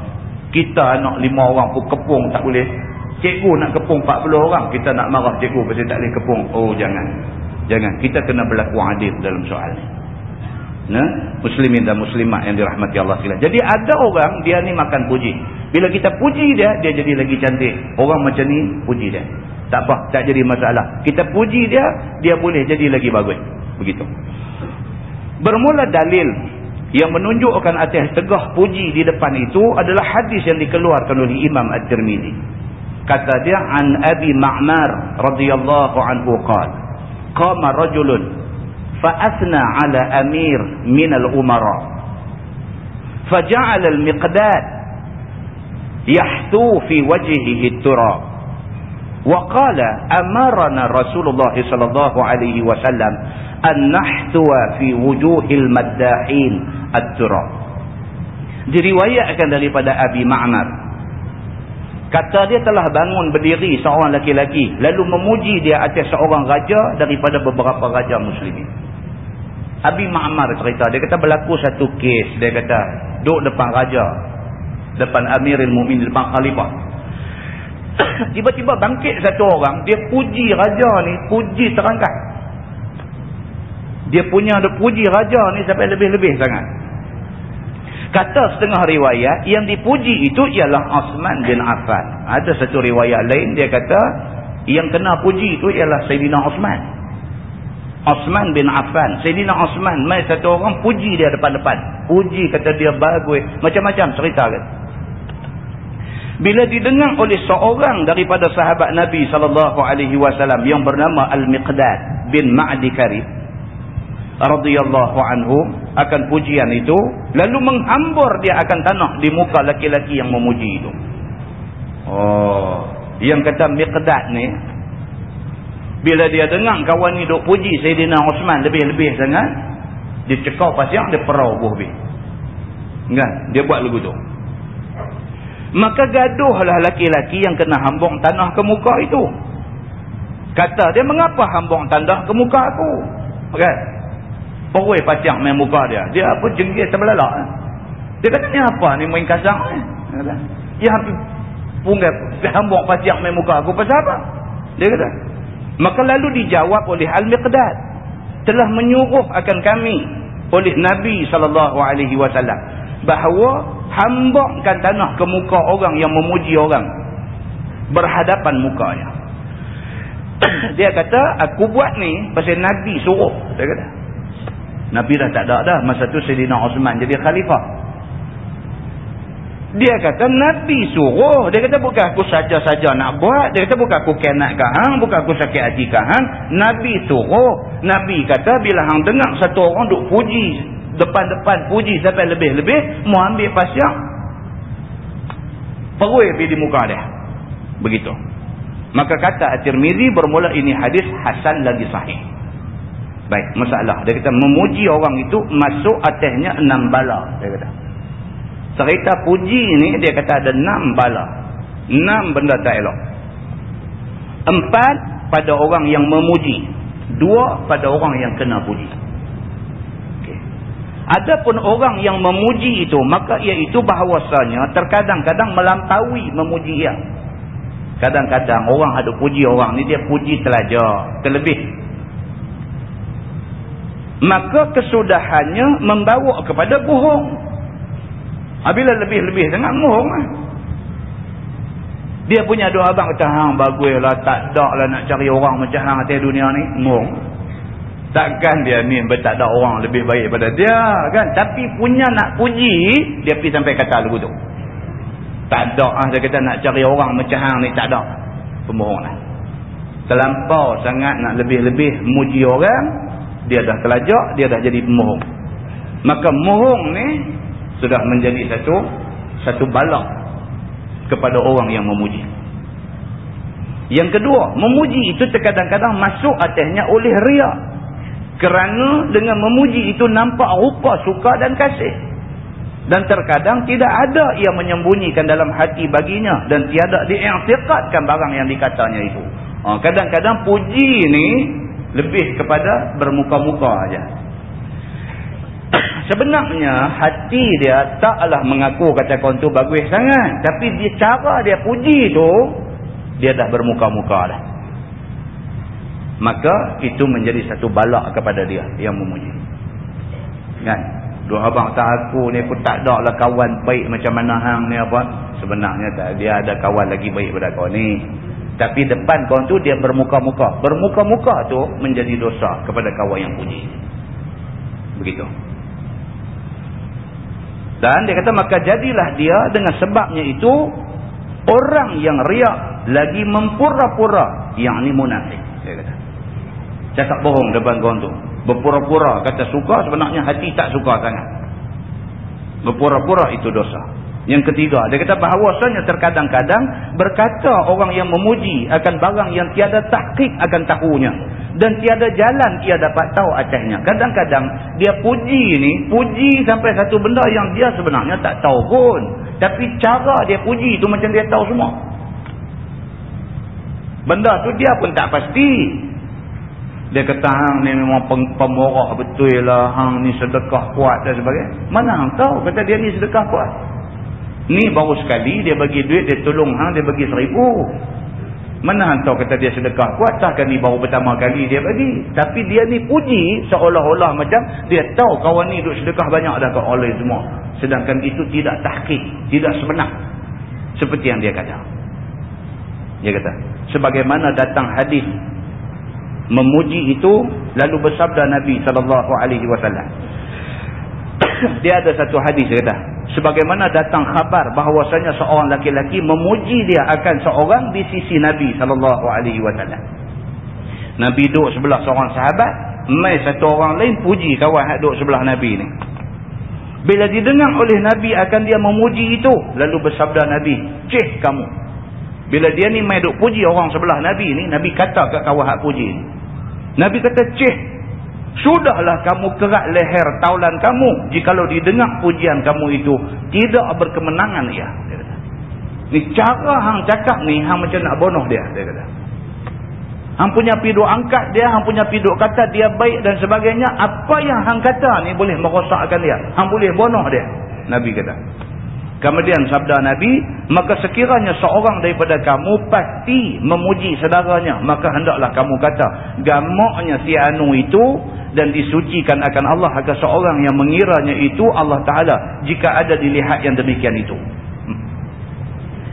Kita anak 5 orang pun kepung tak boleh. Cikgu nak kepung 40 orang. Kita nak marah cikgu pasal tak boleh kepung. Oh jangan. Jangan. Kita kena berlaku adil dalam soal ni. Nah, muslimin dan muslimat yang dirahmati Allah sekalian. Jadi ada orang dia ni makan puji. Bila kita puji dia, dia jadi lagi cantik. Orang macam ni puji dia. Tak apa, tak jadi masalah. Kita puji dia, dia boleh jadi lagi bagus. Begitu. Bermula dalil yang menunjukkan atas tegah puji di depan itu adalah hadis yang dikeluarkan oleh Imam At-Tirmizi. Kata dia an Abi Ma'mar radhiyallahu anhu qala qama rajulun فأثنى على أمير من الأمراء فجعل المقداد يحثو في وجهه التراب وقال أمرنا رسول الله صلى الله عليه وسلم أن نحثو في وجوه المداحين التراب diriwayatkan daripada Abi Ma'mar kata dia telah bangun berdiri seorang laki-laki lalu memuji dia atas seorang raja daripada beberapa raja muslimin Abi Ma'mar cerita. Dia kata berlaku satu kes. Dia kata duduk depan raja. Depan Amirul Mu'min. Depan Khalifah. <coughs> Tiba-tiba bangkit satu orang. Dia puji raja ni. Puji terangkat. Dia punya ada puji raja ni sampai lebih-lebih sangat. Kata setengah riwayat. Yang dipuji itu ialah Osman bin Affan. Ada satu riwayat lain. Dia kata yang kena puji itu ialah Sayyidina Osman. Osman bin Affan. Sayyidina Osman. Mai satu orang puji dia depan-depan. Puji kata dia bagus. Macam-macam cerita kan. Bila didengar oleh seorang daripada sahabat Nabi SAW yang bernama Al-Miqdad bin Ma'di Karib radhiyallahu anhu akan pujian itu lalu menghambur dia akan tanah di muka laki-laki yang memuji itu. Oh, yang kata Miqdad ni bila dia dengar kawan ni duk puji Sayyidina Osman lebih-lebih sangat, dia cekau pasir, dia perau buah habis. Kan? Dia buat lagu tu. Maka gaduhlah laki-laki yang kena hambung tanah ke muka itu. Kata dia, mengapa hambung tanah ke muka aku? Kan? Perui pasir main muka dia. Dia apa jenggir terbelalak. Dia kata, ni apa ni main kasang ni? Ya, punggah hambung pasir main muka aku. Pasal apa? Dia kata, Maka lalu dijawab oleh Al-Miqdad. Telah menyuruh akan kami oleh Nabi SAW. Bahawa hambakan tanah ke muka orang yang memuji orang. Berhadapan mukanya. <coughs> Dia kata, aku buat ni pasal Nabi suruh. Dia kata. Nabi dah tak ada dah. Masa tu Sayyidina Osman jadi khalifah. Dia kata Nabi suruh. Dia kata bukan aku saja-saja nak buat. Dia kata bukan aku kenat ke hang. Bukan aku sakit hati ke hang. Nabi suruh. Nabi kata bila hang dengar satu orang duk puji. Depan-depan puji sampai lebih-lebih. Mau ambil pasyak. Perui pergi di muka dia. Begitu. Maka kata At-Tirmidhi bermula ini hadis Hasan lagi sahih. Baik, masalah. Dia kata memuji orang itu masuk atasnya enam bala. Dia kata. Cerita puji ni dia kata ada enam bala. Enam benda tak elok. Empat pada orang yang memuji. Dua pada orang yang kena puji. Okay. Adapun orang yang memuji itu, maka iaitu bahawasanya terkadang-kadang melampaui memuji ia. Kadang-kadang orang ada puji orang ni, dia puji telajar, terlebih. maka kesudahannya membawa kepada bohong bila lebih-lebih sangat bohong lah. dia punya dua abang kata hang baguslah tak ada lah nak cari orang macam hang atas dunia ni bohong takkan dia ni tak ada orang lebih baik pada dia kan? Tapi punya nak puji dia pergi sampai kata lagu tu. Tak ada ah dia kata nak cari orang macam hang ni tak ada. Pembohong lah. Terlampau sangat nak lebih-lebih muji orang dia dah telajak, dia dah jadi pemohong. Maka mohong ni sudah menjadi satu satu balak kepada orang yang memuji. Yang kedua, memuji itu terkadang-kadang masuk atasnya oleh riak. Kerana dengan memuji itu nampak rupa suka dan kasih. Dan terkadang tidak ada ia menyembunyikan dalam hati baginya. Dan tiada diiktikadkan barang yang dikatanya itu. Ha, kadang-kadang puji ni lebih kepada bermuka-muka aja. Sebenarnya hati dia taklah mengaku kata kau tu bagus sangat. Tapi dia cara dia puji tu, dia dah bermuka-muka dah. Maka itu menjadi satu balak kepada dia yang memuji. Kan? Dua abang tak aku ni pun tak ada lah kawan baik macam mana hang ni apa. Sebenarnya tak, dia ada kawan lagi baik pada kau ni. Tapi depan kawan tu dia bermuka-muka. Bermuka-muka tu menjadi dosa kepada kawan yang puji. Begitu. Dan dia kata maka jadilah dia dengan sebabnya itu orang yang riak lagi mempura-pura yang ni munafik. Dia kata. Cakap bohong depan kawan tu. Berpura-pura kata suka sebenarnya hati tak suka sangat. Berpura-pura itu dosa. Yang ketiga, dia kata bahawasanya terkadang-kadang berkata orang yang memuji akan barang yang tiada tahkik akan tahunya. Dan tiada jalan ia dapat tahu acahnya. Kadang-kadang dia puji ni, puji sampai satu benda yang dia sebenarnya tak tahu pun. Tapi cara dia puji tu macam dia tahu semua. Benda tu dia pun tak pasti. Dia kata hang ni memang pemorah betul lah. Hang ni sedekah kuat dan sebagainya. Mana hang tahu kata dia ni sedekah kuat? Ni baru sekali dia bagi duit, dia tolong hang, dia bagi seribu. Mana hang tahu kata dia sedekah kuat, takkan ni baru pertama kali dia bagi. Tapi dia ni puji seolah-olah macam dia tahu kawan ni duk sedekah banyak dah ke oleh semua. Sedangkan itu tidak tahkik, tidak sebenar. Seperti yang dia kata. Dia kata, sebagaimana datang hadis memuji itu lalu bersabda Nabi wasallam. <coughs> Dia ada satu hadis dia kata, sebagaimana datang khabar bahawasanya seorang laki-laki memuji dia akan seorang di sisi Nabi sallallahu alaihi wasallam. Nabi duduk sebelah seorang sahabat, mai satu orang lain puji kawan hak duduk sebelah Nabi ni. Bila didengar oleh Nabi akan dia memuji itu, lalu bersabda Nabi, "Cih kamu." Bila dia ni mai duk puji orang sebelah Nabi ni, Nabi kata kat kawan hak puji ni. Nabi kata, "Cih, Sudahlah kamu kerak leher taulan kamu. Jikalau didengar pujian kamu itu tidak berkemenangan ia. Ni cara hang cakap ni hang macam nak bonoh dia. Dia kata. Hang punya piduk angkat dia, hang punya piduk kata dia baik dan sebagainya. Apa yang hang kata ni boleh merosakkan dia. Hang boleh bonoh dia. Nabi kata. Kemudian sabda Nabi, maka sekiranya seorang daripada kamu pasti memuji saudaranya, maka hendaklah kamu kata, gamaknya si anu itu dan disucikan akan Allah agar seorang yang mengiranya itu Allah Ta'ala jika ada dilihat yang demikian itu. Hmm.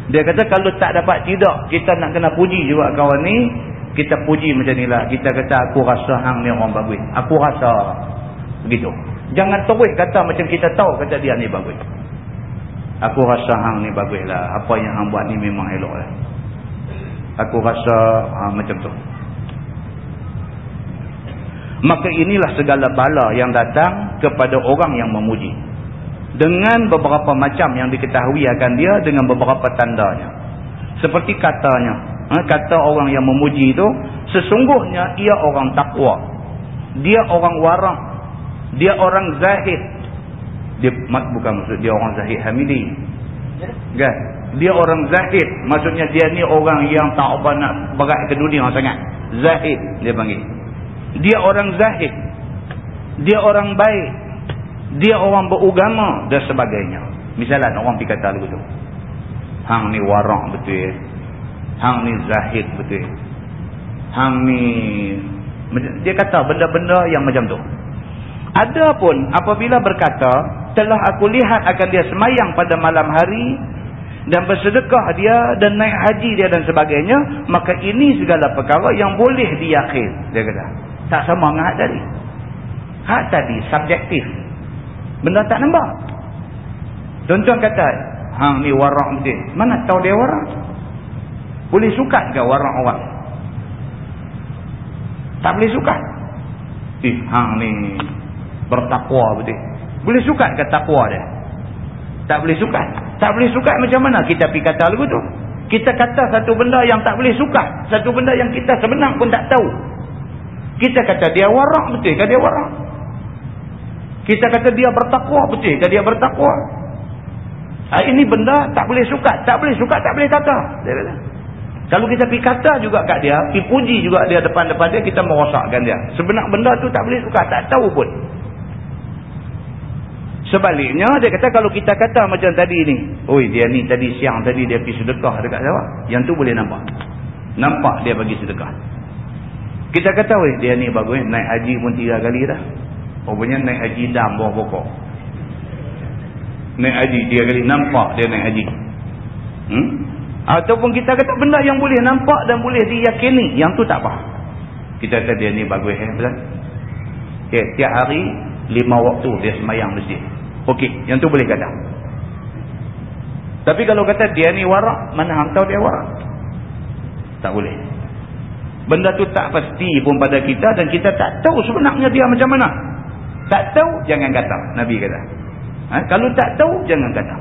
dia kata kalau tak dapat tidak kita nak kena puji juga kawan ni kita puji macam ni lah. Kita kata aku rasa hang ni orang bagus aku rasa. Begitu. Jangan terus kata macam kita tahu kata dia ni bagus aku rasa hang ni bagus lah apa yang hang buat ni memang elok lah aku rasa ha, macam tu. Maka inilah segala bala yang datang kepada orang yang memuji. Dengan beberapa macam yang diketahui akan dia dengan beberapa tandanya. Seperti katanya ha, kata orang yang memuji itu sesungguhnya ia orang takwa. Dia orang warang. Dia orang zahid dia bukan maksud dia orang zahid hamidi. Kan? Dia orang zahid. Maksudnya dia ni orang yang tak apa nak berat ke dunia sangat. Zahid dia panggil. Dia orang zahid. Dia orang baik. Dia orang berugama dan sebagainya. Misalnya orang pergi kata lagu tu. Hang ni warak betul hang ni zahid betul. Hang ni dia kata benda-benda yang macam tu. Adapun apabila berkata, telah aku lihat akan dia semayang pada malam hari dan bersedekah dia dan naik haji dia dan sebagainya, maka ini segala perkara yang boleh diyakin. Dia kata, tak sama dengan hak tadi. Hak tadi subjektif. Benda tak nampak. Tuan-tuan kata, hang ni warak betul. Mana tahu dia warak? Boleh sukat ke warak orang? Tak boleh sukat. Eh, hang ni bertakwa betul. Boleh sukat ke takwa dia? Tak boleh sukat. Tak boleh sukat macam mana kita pergi kata lagu tu? Kita kata satu benda yang tak boleh sukat. Satu benda yang kita sebenarnya pun tak tahu. Kita kata dia warak betul ke dia warak? Kita kata dia bertakwa betul ke dia bertakwa? Ha, ini benda tak boleh sukat. Tak boleh sukat, tak boleh kata. Dia kata. Kalau kita pergi kata juga kat dia, pergi puji juga dia depan-depan dia, kita merosakkan dia. Sebenarnya benda tu tak boleh suka, tak tahu pun. Sebaliknya, dia kata kalau kita kata macam tadi ni, oi dia ni tadi siang tadi dia pergi sedekah dekat siapa? Yang tu boleh nampak. Nampak dia bagi sedekah. Kita kata, oi dia ni bagus, naik haji pun tiga kali dah. Rupanya naik haji dam bawah pokok. Naik haji tiga kali, nampak dia naik haji. Hmm? Ataupun kita kata benda yang boleh nampak dan boleh diyakini. Yang tu tak apa. Kita kata dia ni bagus. Eh? Okay, tiap hari lima waktu dia semayang masjid. Okey, yang tu boleh kata. Tapi kalau kata dia ni warak, mana hang tahu dia warak? Tak boleh. Benda tu tak pasti pun pada kita dan kita tak tahu sebenarnya dia macam mana. Tak tahu, jangan kata. Nabi kata. Ha? Kalau tak tahu, jangan kata.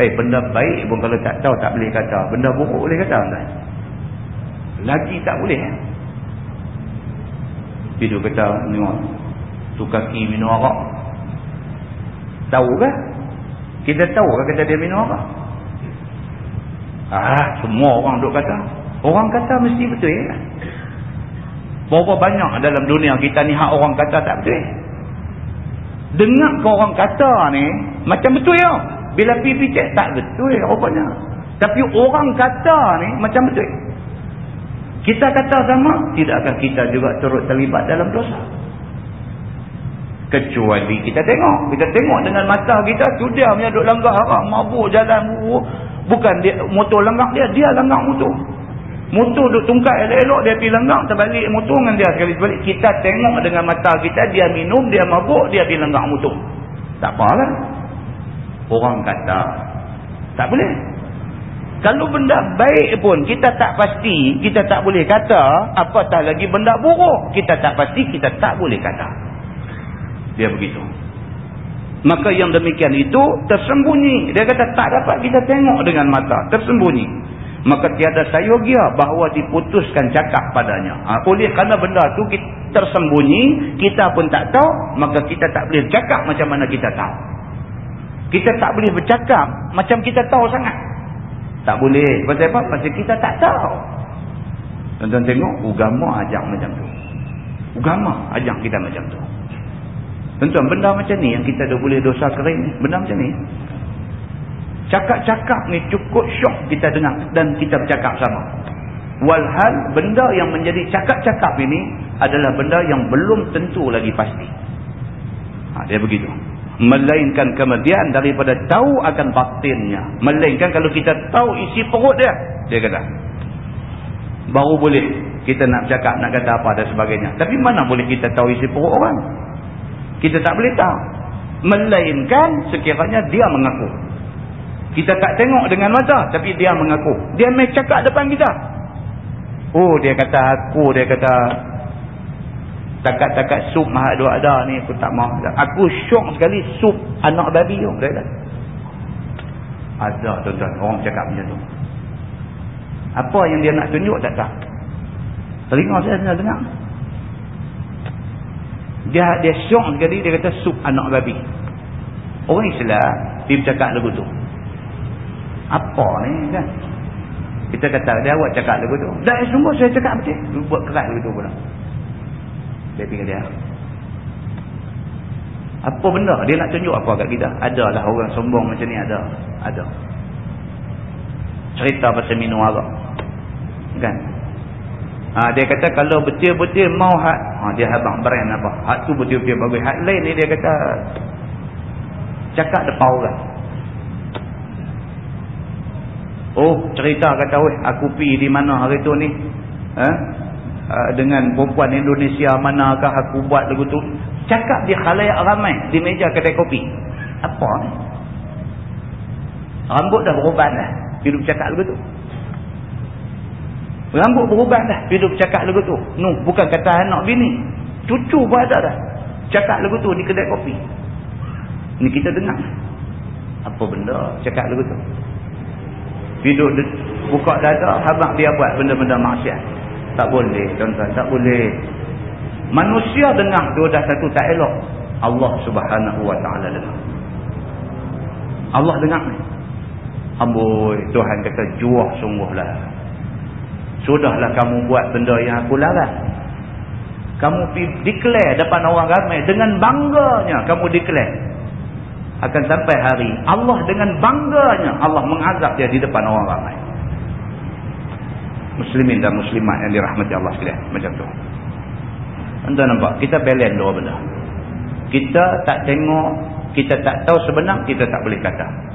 Eh benda baik pun kalau tak tahu tak boleh kata. Benda buruk boleh kata tak? Lagi tak boleh. Itu kata ni tu kaki minum arak. Tahu ke? Kita tahu ke kata dia minum arak? Ah, semua orang duk kata. Orang kata mesti betul ya. Berapa banyak dalam dunia kita ni hak orang kata tak betul. Dengar ke orang kata ni macam betul ya. Bila pipi cek tak betul rupanya. Tapi orang kata ni macam betul. Kita kata sama, tidak akan kita juga turut terlibat dalam dosa. Kecuali kita tengok. Kita tengok dengan mata kita, dia punya duduk langgar haram, mabuk jalan. Bukan dia, motor langgar dia, dia langgar motor. Motor duduk tungkat elok-elok, dia pergi langgar, terbalik motor dengan dia sekali sebalik. Kita tengok dengan mata kita, dia minum, dia mabuk, dia pergi langgar motor. Tak apa lah orang kata tak boleh kalau benda baik pun kita tak pasti kita tak boleh kata apatah lagi benda buruk kita tak pasti kita tak boleh kata dia begitu maka yang demikian itu tersembunyi dia kata tak dapat kita tengok dengan mata tersembunyi maka tiada sayogia bahawa diputuskan cakap padanya ha, oleh kerana benda tu kita tersembunyi kita pun tak tahu maka kita tak boleh cakap macam mana kita tahu kita tak boleh bercakap macam kita tahu sangat. Tak boleh. Pasal apa? Pasal kita tak tahu. Tuan-tuan tengok, ugama ajak macam tu. Ugama ajak kita macam tu. Tuan-tuan, benda macam ni yang kita dah boleh dosa kering. Benda macam ni. Cakap-cakap ni cukup syok kita dengar dan kita bercakap sama. Walhal, benda yang menjadi cakap-cakap ini adalah benda yang belum tentu lagi pasti. Ha, dia begitu melainkan kemudian daripada tahu akan batinnya melainkan kalau kita tahu isi perut dia dia kata baru boleh kita nak cakap nak kata apa dan sebagainya tapi mana boleh kita tahu isi perut orang kita tak boleh tahu. Melainkan sekiranya dia mengaku. Kita tak tengok dengan mata tapi dia mengaku. Dia main cakap depan kita. Oh dia kata aku dia kata takat-takat sup mahal dua ada ni aku tak mahu aku syok sekali sup anak babi tu dia kata. Ada tuan-tuan orang cakap macam tu. Apa yang dia nak tunjuk tak tahu. Telinga saya dengar dengar dia dia syok sekali dia kata sup anak babi orang Islam dia bercakap lagu tu apa ni kan kita kata dia awak cakap lagu tu dah sungguh saya cakap betul buat keras lagu tu pula dia tinggal dia. Apa benda? Dia nak tunjuk apa kat kita? Adalah orang sombong macam ni ada. Ada. Cerita pasal minum arak. Kan? Ha, dia kata kalau betul-betul mau hak, ha, dia abang brand apa. Hak tu betul-betul bagus. Hak lain ni dia kata cakap depan orang. Oh, cerita kata, weh, aku pi di mana hari tu ni? Ha? Uh, dengan perempuan Indonesia manakah aku buat lagu tu? Cakap dia khalayak ramai di meja kedai kopi. Apa ni? Rambut dah berubah dah. Hidup cakap lagu tu. Rambut berubah dah. Hidup cakap lagu tu. Nuh, bukan kata anak bini. Cucu pun ada dah. Cakap lagu tu di kedai kopi. Ni kita dengar. Apa benda cakap lagu tu? Hidup buka dada, habang dia buat benda-benda maksiat. Tak boleh, tuan-tuan. Tak boleh. Manusia dengar tu dah satu tak elok. Allah subhanahu wa ta'ala dengar. Allah dengar ni. Amboi, Tuhan kata juah sungguhlah. Sudahlah kamu buat benda yang aku larang. Kamu declare depan orang ramai dengan bangganya kamu declare. Akan sampai hari Allah dengan bangganya Allah mengazab dia di depan orang ramai. Muslimin dan muslimat yang dirahmati Allah sekalian macam tu. Anda nampak kita balance dua benda. Kita tak tengok, kita tak tahu sebenar, kita tak boleh kata.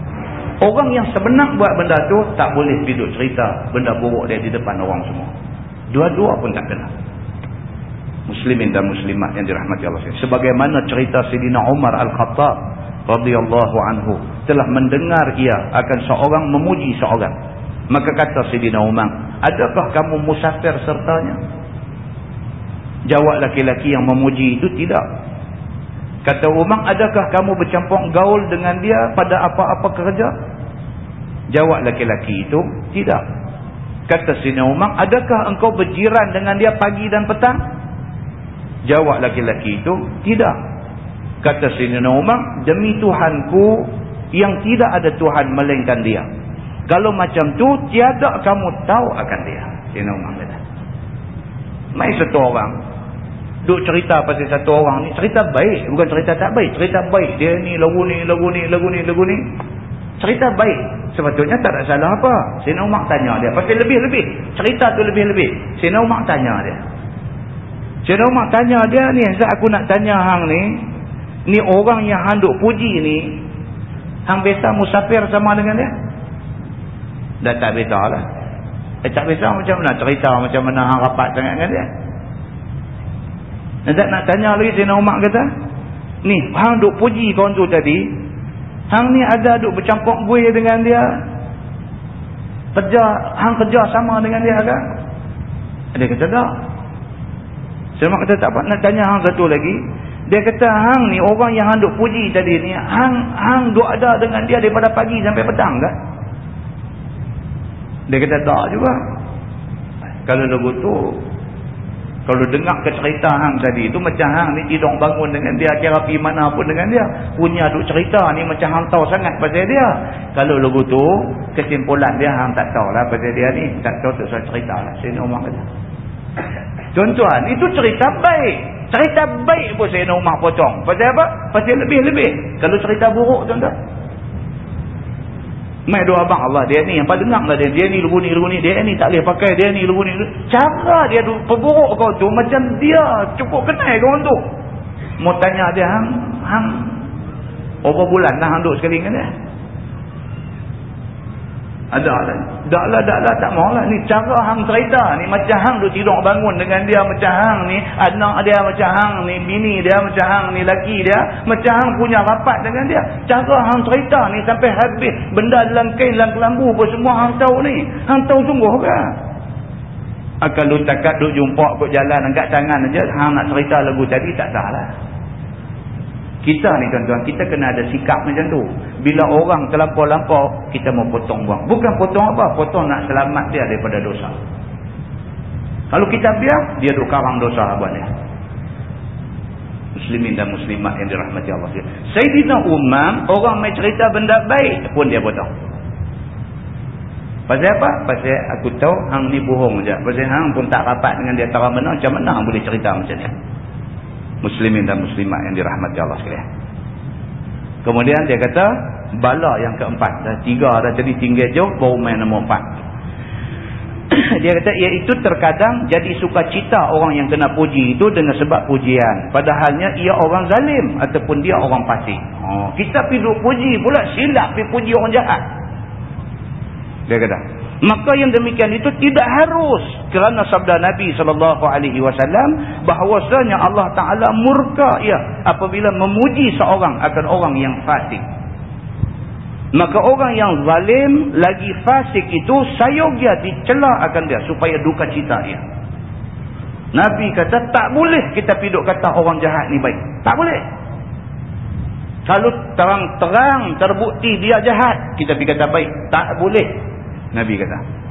Orang yang sebenar buat benda tu tak boleh duduk cerita benda buruk dia di depan orang semua. Dua-dua pun tak kena. Muslimin dan muslimat yang dirahmati Allah. Sebagaimana cerita Sidina Umar Al-Khattab radhiyallahu anhu telah mendengar ia akan seorang memuji seorang. Maka kata Sidina Umar, adakah kamu musafir sertanya? Jawab laki-laki yang memuji itu tidak. Kata Umar, adakah kamu bercampur gaul dengan dia pada apa-apa kerja? Jawab laki-laki itu, tidak. Kata Sina Umar, adakah engkau berjiran dengan dia pagi dan petang? Jawab laki-laki itu, tidak. Kata Sina Umar, demi Tuhanku yang tidak ada Tuhan melainkan dia. Kalau macam tu, tiada kamu tahu akan dia. Sina Umar kata. Mai satu orang, duk cerita pasal satu orang ni cerita baik bukan cerita tak baik. Cerita baik dia ni lagu ni lagu ni lagu ni lagu ni. Cerita baik sebetulnya tak ada salah apa. Sina Umar tanya dia pasal lebih-lebih. Cerita tu lebih-lebih. Sina Umar tanya dia. Sina Umar tanya dia ni saat aku nak tanya hang ni ni orang yang hang duk puji ni hang biasa musafir sama dengan dia? Dah tak biasa lah. Eh tak biasa macam mana cerita macam mana hang rapat sangat dengan dia Nazat nak tanya lagi Sayyidina Umar kata. Ni, hang duk puji kawan tu tadi. Hang ni ada duk bercampur gue dengan dia. Kerja, hang kerja sama dengan dia kan? Dia kata tak. Sayyidina Umar kata tak apa. Nak tanya hang satu lagi. Dia kata hang ni orang yang hang duk puji tadi ni. Hang hang duk ada dengan dia daripada pagi sampai petang kan? Dia kata tak juga. Kalau lagu tu kalau dengar ke cerita hang tadi tu macam hang ni tidur bangun dengan dia kira pergi mana pun dengan dia. Punya duk cerita ni macam hang tahu sangat pasal dia. Kalau lagu tu kesimpulan dia hang tak tahu lah pasal dia ni. Tak tahu tak cerita lah. Sini Umar kata. Tuan-tuan itu cerita baik. Cerita baik pun Sayyidina Umar potong. Pasal apa? Pasal lebih-lebih. Kalau cerita buruk tuan-tuan. Mai doa abang Allah dia ni yang pada dengar lah dia. Dia ni lugu ni lugu ni. Dia ni tak boleh pakai. Dia ni lugu ni. Cara dia tu perburuk kau tu. Macam dia cukup kenal kau tu. Mau tanya dia hang. Hang. Berapa bulan dah hang duduk sekali dengan dia. Ada lah. Tak lah, tak lah, tak mahu lah. Ni cara hang cerita ni. Macam hang duduk tidur bangun dengan dia. Macam hang ni. Anak dia macam hang ni. Bini dia macam hang ni. Laki dia. Macam hang punya rapat dengan dia. Cara hang cerita ni sampai habis. Benda dalam kain, dalam kelambu pun semua hang tahu ni. Hang tahu sungguh kan? Akan lu takat duduk jumpa kot jalan angkat tangan aja. Hang nak cerita lagu tadi tak salah. Kita ni tuan-tuan, kita kena ada sikap macam tu. Bila orang terlampau-lampau, kita mau potong buang. Bukan potong apa, potong nak selamat dia daripada dosa. Kalau kita biar, dia duk karang dosa abang dia. Muslimin dan muslimat yang dirahmati Allah. Sayyidina Umar, orang main cerita benda baik pun dia potong. Pasal apa? Pasal aku tahu hang ni bohong je. Pasal hang pun tak rapat dengan dia tak mana, macam mana hang boleh cerita macam ni muslimin dan muslimat yang dirahmati Allah sekalian. Kemudian dia kata bala yang keempat dah tiga dah jadi tinggal jauh baru main nombor empat. <clears throat> dia kata iaitu terkadang jadi sukacita orang yang kena puji itu dengan sebab pujian padahalnya ia orang zalim ataupun dia orang fasik oh, kita pergi duk puji pula silap pergi puji orang jahat dia kata maka yang demikian itu tidak harus kerana sabda Nabi SAW bahawasanya Allah Ta'ala murka ya apabila memuji seorang akan orang yang fasik Maka orang yang zalim lagi fasik itu sayogia dicela akan dia supaya duka cita dia. Nabi kata tak boleh kita piduk kata orang jahat ni baik. Tak boleh. Kalau terang-terang terbukti dia jahat, kita pergi kata baik. Tak boleh. Nabi kata.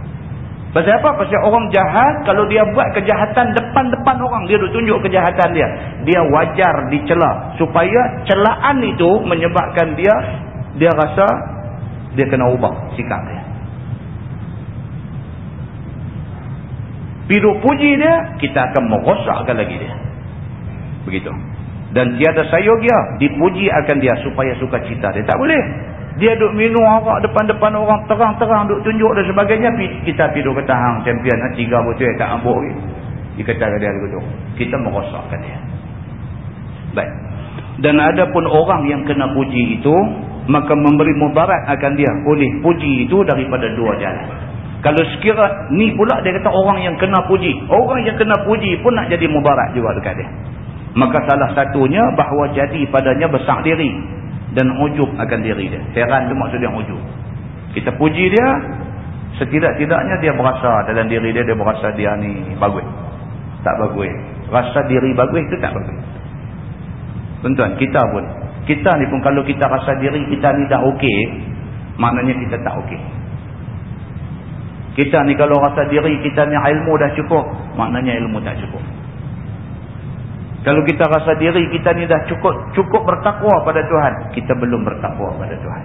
Pasal apa? Pasal orang jahat, kalau dia buat kejahatan depan-depan orang, dia tunjuk kejahatan dia. Dia wajar dicela. Supaya celaan itu menyebabkan dia, dia rasa dia kena ubah sikap dia. Piduk puji dia, kita akan merosakkan lagi dia. Begitu. Dan tiada sayogya, dipuji akan dia supaya suka cita dia. Tak boleh. Dia duk minum arak depan-depan orang terang-terang, duk tunjuk dan sebagainya. Kita piduk kata hang champion, ha, tiga botol tak ambuk lagi. Dia kata dia begitu. Kita merosakkan dia. Baik. Dan ada pun orang yang kena puji itu, maka memberi mudarat akan dia boleh puji itu daripada dua jalan kalau sekiranya ni pula dia kata orang yang kena puji orang yang kena puji pun nak jadi mudarat juga dekat dia maka salah satunya bahawa jadi padanya besar diri dan ujub akan diri dia. Heran tu dia ujub. Kita puji dia setidak-tidaknya dia berasa dalam diri dia dia berasa dia ni bagus. Tak bagus. Rasa diri bagus itu tak bagus? Tuan-tuan kita pun. Kita ni pun kalau kita rasa diri kita ni dah okey, maknanya kita tak okey. Kita ni kalau rasa diri kita ni ilmu dah cukup, maknanya ilmu tak cukup. Kalau kita rasa diri kita ni dah cukup cukup bertakwa pada Tuhan, kita belum bertakwa pada Tuhan.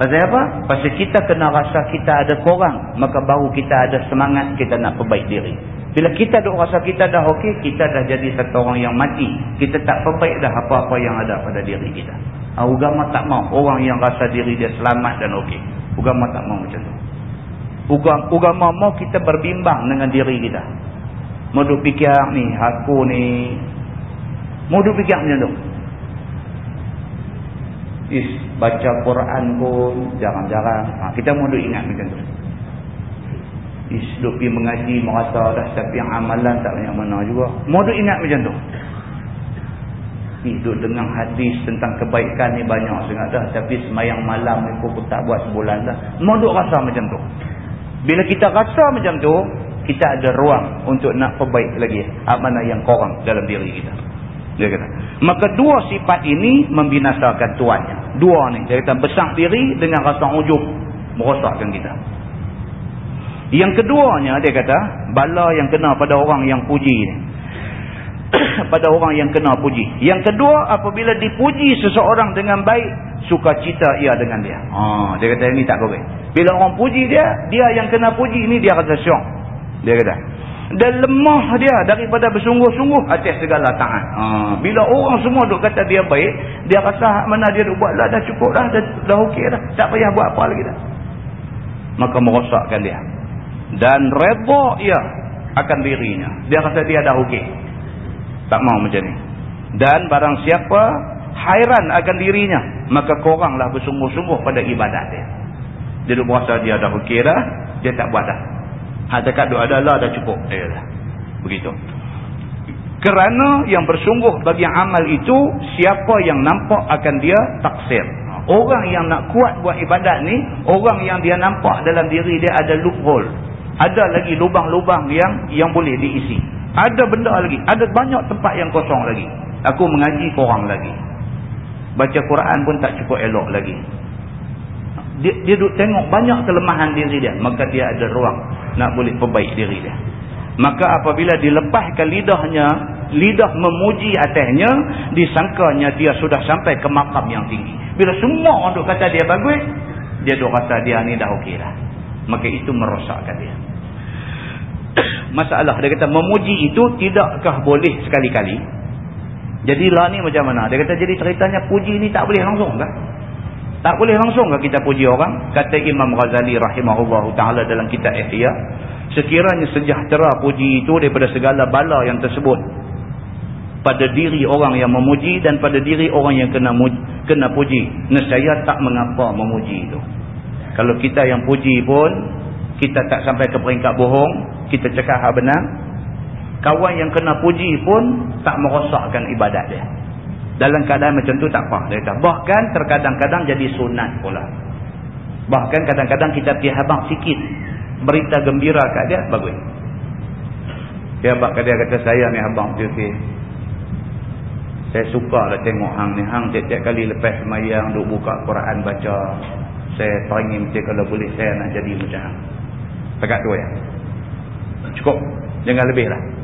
Pasal apa? Pasal kita kena rasa kita ada korang, maka baru kita ada semangat kita nak perbaik diri. Bila kita duk rasa kita dah okey, kita dah jadi satu orang yang mati. Kita tak perbaik dah apa-apa yang ada pada diri kita. Ha, ugama tak mau orang yang rasa diri dia selamat dan okey. Ugama tak mau macam tu. Ugama mau kita berbimbang dengan diri kita. Mau fikir ni, aku ni. Mau fikir macam tu. Is, baca Quran pun jarang-jarang. Ha, kita mau ingat macam tu. Isduk pergi mengaji merasa dah tapi amalan tak banyak mana juga. Modul ingat macam tu. Hidup dengan hadis tentang kebaikan ni banyak sangat dah. Tapi semayang malam ni pun tak buat sebulan dah. Modul rasa macam tu. Bila kita rasa macam tu, kita ada ruang untuk nak perbaik lagi. Mana yang korang dalam diri kita. Dia kata. Maka dua sifat ini membinasakan tuannya. Dua ni. Dia kata besar diri dengan rasa ujub. Merosakkan kita. Yang keduanya dia kata, bala yang kena pada orang yang puji ni. <coughs> pada orang yang kena puji. Yang kedua, apabila dipuji seseorang dengan baik, suka cita ia dengan dia. Ha, dia kata ini tak boleh. Bila orang puji dia, dia yang kena puji ini dia kata syok. Dia kata. Dan lemah dia daripada bersungguh-sungguh atas segala taat. Ha, bila orang semua duk kata dia baik, dia rasa mana dia duk buat lah, dah cukup dah, dah, dah okey dah. Tak payah buat apa lagi dah. Maka merosakkan dia dan redha ia akan dirinya dia kata dia dah okey tak mau macam ni dan barang siapa hairan akan dirinya maka koranglah bersungguh-sungguh pada ibadat dia dia duk berasa dia dah okey dah dia tak buat dah hak cakap duk adalah dah cukup dia dah begitu kerana yang bersungguh bagi amal itu siapa yang nampak akan dia taksir orang yang nak kuat buat ibadat ni orang yang dia nampak dalam diri dia ada loophole ada lagi lubang-lubang yang yang boleh diisi. Ada benda lagi. Ada banyak tempat yang kosong lagi. Aku mengaji korang lagi. Baca Quran pun tak cukup elok lagi. Dia, dia duduk tengok banyak kelemahan diri dia. Maka dia ada ruang nak boleh perbaik diri dia. Maka apabila dilepaskan lidahnya, lidah memuji atasnya, disangkanya dia sudah sampai ke makam yang tinggi. Bila semua orang duk kata dia bagus, dia duk rasa dia ni dah okey lah. Maka itu merosakkan dia <coughs> masalah dia kata memuji itu tidakkah boleh sekali-kali jadilah ni macam mana dia kata jadi ceritanya puji ni tak boleh langsung kan Tak boleh langsung ke kita puji orang? Kata Imam Ghazali rahimahullah ta'ala dalam kitab Ihya. Sekiranya sejahtera puji itu daripada segala bala yang tersebut. Pada diri orang yang memuji dan pada diri orang yang kena kena puji. Nescaya tak mengapa memuji itu. Kalau kita yang puji pun, kita tak sampai ke peringkat bohong. Kita cakap hal benar. Kawan yang kena puji pun tak merosakkan ibadat dia. Dalam keadaan macam tu tak apa. Dia kata. Bahkan terkadang-kadang jadi sunat pula. Bahkan kadang-kadang kita pergi habang sikit. Berita gembira kat dia, bagus. Dia abang dia kata, saya ni abang tu. Saya suka lah tengok hang ni. Hang tiap-tiap kali lepas semayang, duk buka Quran baca. Saya teringin macam kalau boleh saya nak jadi macam hang. Tekat tu ya. Cukup. Jangan lebih lah.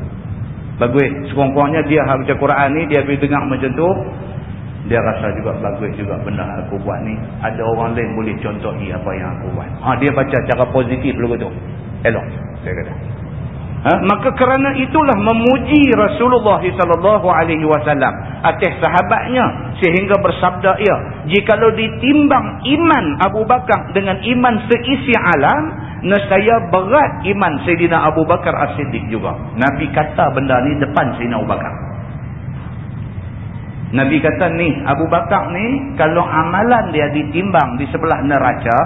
Bagus. Sekurang-kurangnya dia hak baca Quran ni, dia pergi dengar macam tu. Dia rasa juga bagus juga benda aku buat ni. Ada orang lain boleh contohi apa yang aku buat. Ha, dia baca cara positif dulu tu. Elok. Saya kata. Ha? Maka kerana itulah memuji Rasulullah sallallahu alaihi wasallam atas sahabatnya sehingga bersabda ia, jikalau ditimbang iman Abu Bakar dengan iman seisi alam, nescaya berat iman Sayyidina Abu Bakar As-Siddiq juga. Nabi kata benda ni depan Sayyidina Abu Bakar. Nabi kata ni, Abu Bakar ni kalau amalan dia ditimbang di sebelah neraca,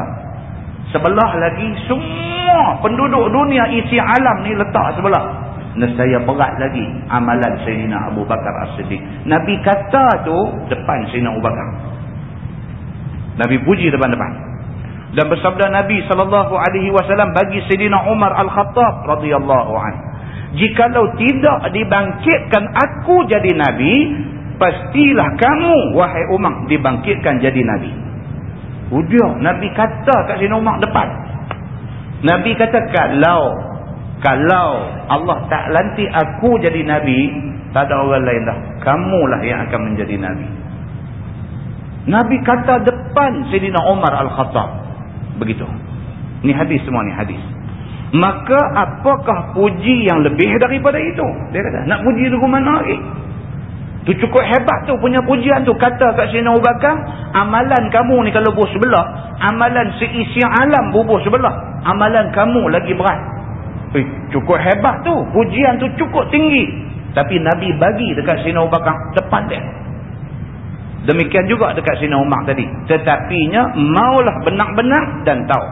sebelah lagi semua penduduk dunia isi alam ni letak sebelah. Nescaya berat lagi amalan Sayyidina Abu Bakar As-Siddiq. Nabi kata tu depan Sayyidina Abu Bakar. Nabi puji depan-depan dan bersabda Nabi sallallahu alaihi wasallam bagi Sayyidina Umar Al-Khattab radhiyallahu an. Jikalau tidak dibangkitkan aku jadi nabi, pastilah kamu wahai Umar dibangkitkan jadi nabi. Udah Nabi kata kat Sayyidina Umar depan. Nabi kata kalau kalau Allah tak lantik aku jadi nabi, tak ada orang lain dah. Kamulah yang akan menjadi nabi. Nabi kata depan Sayyidina Umar Al-Khattab begitu ni hadis semua ni hadis maka apakah puji yang lebih daripada itu dia kata nak puji tu mana lagi tu cukup hebat tu punya pujian tu kata kat Sina Abu Bakar amalan kamu ni kalau bubuh sebelah amalan seisi alam bubuh sebelah amalan kamu lagi berat eh, cukup hebat tu pujian tu cukup tinggi tapi Nabi bagi dekat Sina Abu Bakar depan dia Demikian juga dekat Sina Umar tadi. Tetapinya maulah benar-benar dan tahu.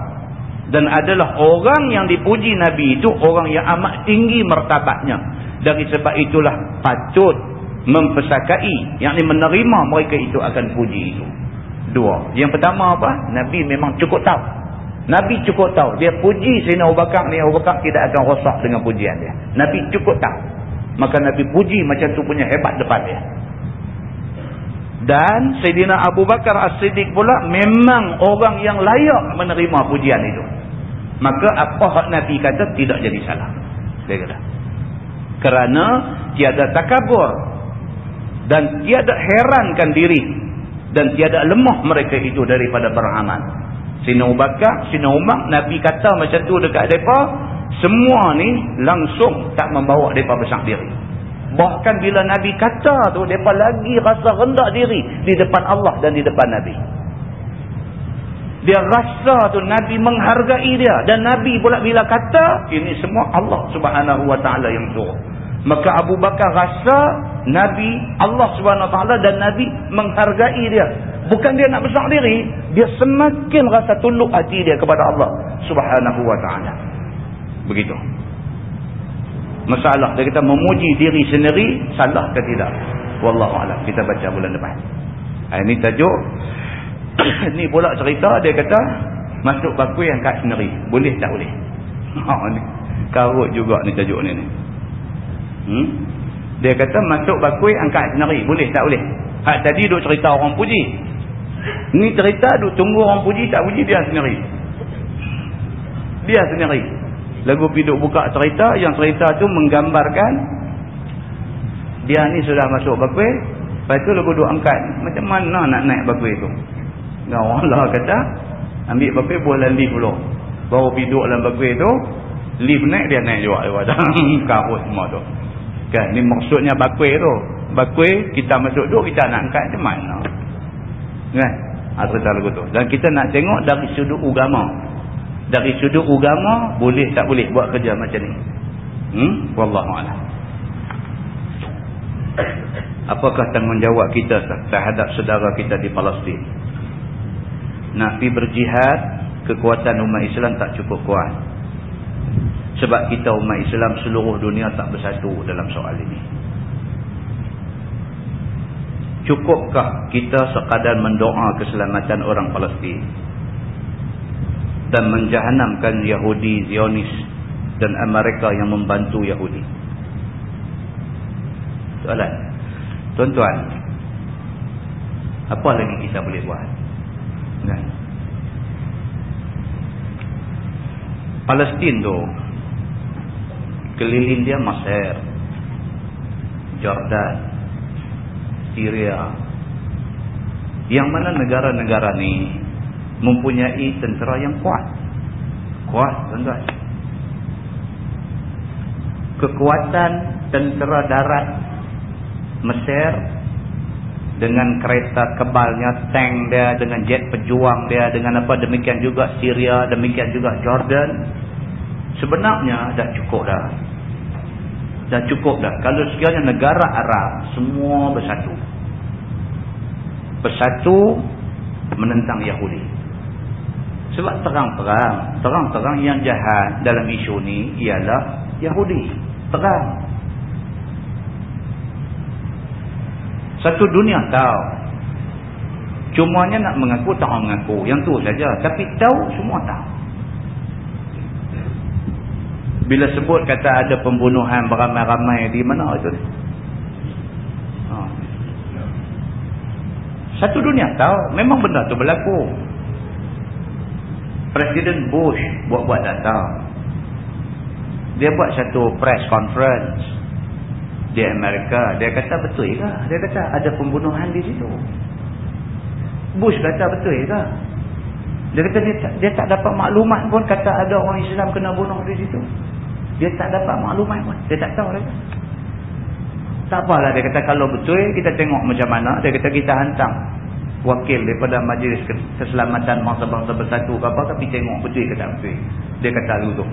Dan adalah orang yang dipuji Nabi itu orang yang amat tinggi mertabatnya. Dari sebab itulah patut mempesakai. Yang ini menerima mereka itu akan puji itu. Dua. Yang pertama apa? Nabi memang cukup tahu. Nabi cukup tahu. Dia puji Sina Abu Bakar ni. Abu Bakar tidak akan rosak dengan pujian dia. Nabi cukup tahu. Maka Nabi puji macam tu punya hebat depan dia. Dan Sayyidina Abu Bakar As-Siddiq pula memang orang yang layak menerima pujian itu. Maka apa hak Nabi kata tidak jadi salah. Dia kata. Kerana tiada takabur. Dan tiada herankan diri. Dan tiada lemah mereka itu daripada beramal. Abu Bakar, Sayyidina Umar, Nabi kata macam tu dekat mereka. Semua ni langsung tak membawa mereka besar diri. Bahkan bila Nabi kata tu, mereka lagi rasa rendah diri di depan Allah dan di depan Nabi. Dia rasa tu Nabi menghargai dia. Dan Nabi pula bila kata, ini semua Allah subhanahu wa ta'ala yang suruh. Maka Abu Bakar rasa Nabi, Allah ta'ala dan Nabi menghargai dia. Bukan dia nak besar diri, dia semakin rasa tunduk hati dia kepada Allah ta'ala. Begitu. Masalah dia kata memuji diri sendiri salah ke tidak? Wallahu alam. Kita baca bulan depan. Ini tajuk. <coughs> Ni pula cerita dia kata masuk bakui angkat sendiri. Boleh tak boleh? <laughs> Ha karut juga ni tajuk ni ni hmm? dia kata masuk bakui angkat sendiri boleh tak boleh ha, tadi duk cerita orang puji ni cerita duk tunggu orang puji tak puji dia sendiri dia sendiri Lagu piduk buka cerita, yang cerita tu menggambarkan dia ni sudah masuk bakui, lepas tu lagu duk angkat. Macam mana nak naik bakui tu? Dan Allah kata, ambil bakui boleh lift dulu. Baru piduk dalam bakui tu, lift naik dia naik juga <laughs> karut semua tu. Kan, ni maksudnya bakui tu. Bakui, kita masuk tu, kita nak angkat macam mana? Kan? Ha, Ha, lagu tu. Dan kita nak tengok dari sudut agama. Dari sudut agama, boleh tak boleh buat kerja macam ni. Hmm? Wallahu'alam. Apakah tanggungjawab kita terhadap saudara kita di Palestin? Nak pergi berjihad, kekuatan umat Islam tak cukup kuat. Sebab kita umat Islam seluruh dunia tak bersatu dalam soal ini. Cukupkah kita sekadar mendoa keselamatan orang Palestin dan menjahanamkan Yahudi, Zionis dan Amerika yang membantu Yahudi? Soalan. Tuan-tuan, apa lagi kita boleh buat? Kan? Palestin tu keliling dia Mesir, Jordan, Syria. Yang mana negara-negara ni mempunyai tentera yang kuat. Kuat tuan-tuan. Kekuatan tentera darat Mesir dengan kereta kebalnya tank dia dengan jet pejuang dia dengan apa demikian juga Syria demikian juga Jordan sebenarnya dah cukup dah dah cukup dah. Kalau sekiranya negara Arab semua bersatu. Bersatu menentang Yahudi. Sebab terang-terang terang-terang yang jahat dalam isu ni ialah Yahudi. Terang satu dunia tahu. Cumanya nak mengaku tak mengaku. Yang tu saja. Tapi tahu semua tahu bila sebut kata ada pembunuhan beramai-ramai di mana itu ha. satu dunia tahu memang benda tu berlaku. Presiden Bush buat-buat datang dia buat satu press conference di Amerika. Dia kata betul ke? Dia kata ada pembunuhan di situ. Bush kata betul ke? Dia kata dia tak, dia tak dapat maklumat pun kata ada orang Islam kena bunuh di situ dia tak dapat maklumat pun. Dia tak tahu lagi. Tak apalah. Dia kata kalau betul kita tengok macam mana. Dia kata kita hantar wakil daripada majlis keselamatan bangsa-bangsa bersatu ke apa. Tapi tengok betul ke tak betul. Dia kata lalu tu.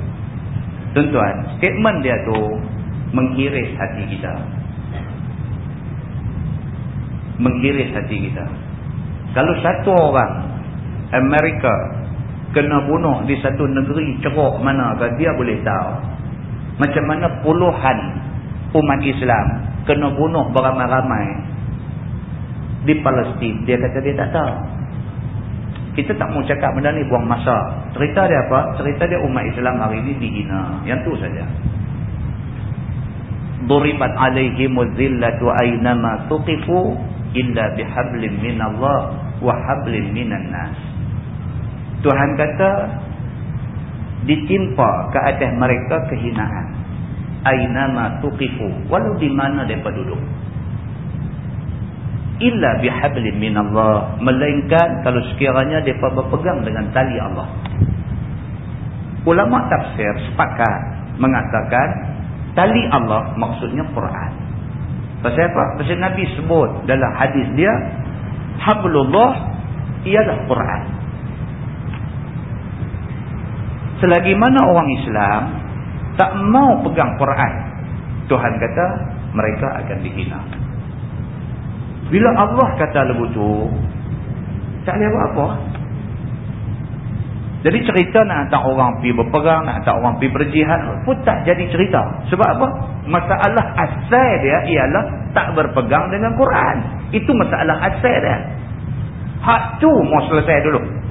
Tuan-tuan. Statement dia tu mengkiris hati kita. Mengkiris hati kita. Kalau satu orang Amerika kena bunuh di satu negeri ceruk mana ke dia boleh tahu macam mana puluhan umat Islam kena bunuh beramai-ramai di Palestin. Dia kata dia tak tahu. Kita tak mau cakap benda ni buang masa. Cerita dia apa? Cerita dia umat Islam hari ini dihina. Yang tu saja. Duribat alaihimul zillatu aynama tuqifu illa bihablin minallah wa hablin minan nas. Tuhan kata ditimpa ke atas mereka kehinaan ainama tuqifu. Walau di mana mereka duduk. Illa bihablin minallah. Melainkan kalau sekiranya mereka berpegang dengan tali Allah. Ulama tafsir sepakat mengatakan tali Allah maksudnya Quran. Pasal apa? pasal Nabi sebut dalam hadis dia hablullah ialah Quran. Selagi mana orang Islam tak mau pegang Quran. Tuhan kata mereka akan dihina. Bila Allah kata lebu tu tak boleh buat apa. Jadi cerita nak hantar orang pergi berperang nak hantar orang pergi berjihad pun tak jadi cerita. Sebab apa? Masalah asal dia ialah tak berpegang dengan Quran. Itu masalah asal dia. Hak tu mau selesai dulu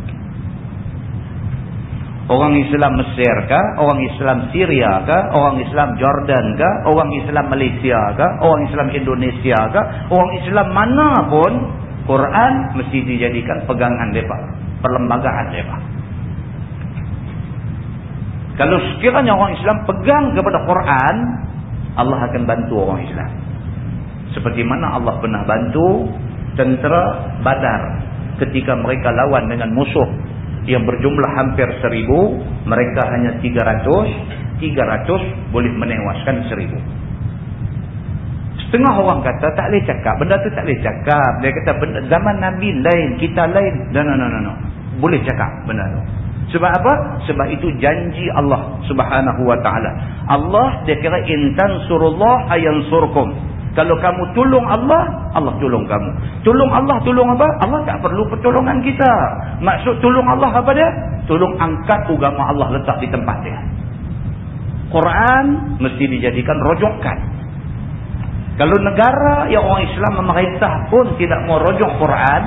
Orang Islam Mesir ke, orang Islam Syria ke, orang Islam Jordan ke, orang Islam Malaysia ke, orang Islam Indonesia ke, orang Islam mana pun Quran mesti dijadikan pegangan mereka, perlembagaan mereka. Kalau sekiranya orang Islam pegang kepada Quran, Allah akan bantu orang Islam. Seperti mana Allah pernah bantu tentera Badar ketika mereka lawan dengan musuh yang berjumlah hampir seribu mereka hanya tiga ratus tiga ratus boleh menewaskan seribu Setengah orang kata tak boleh cakap. Benda tu tak boleh cakap. Dia kata zaman Nabi lain, kita lain. No, no, no, no, no. Boleh cakap benda tu. Sebab apa? Sebab itu janji Allah subhanahu wa ta'ala. Allah dia kira intan surullah ayan surkum. Kalau kamu tolong Allah, Allah tolong kamu. Tolong Allah, tolong apa? Allah tak perlu pertolongan kita. Maksud tolong Allah apa dia? Tolong angkat agama Allah letak di tempat dia. Quran mesti dijadikan rojokan. Kalau negara yang orang Islam memerintah pun tidak mau rojok Quran,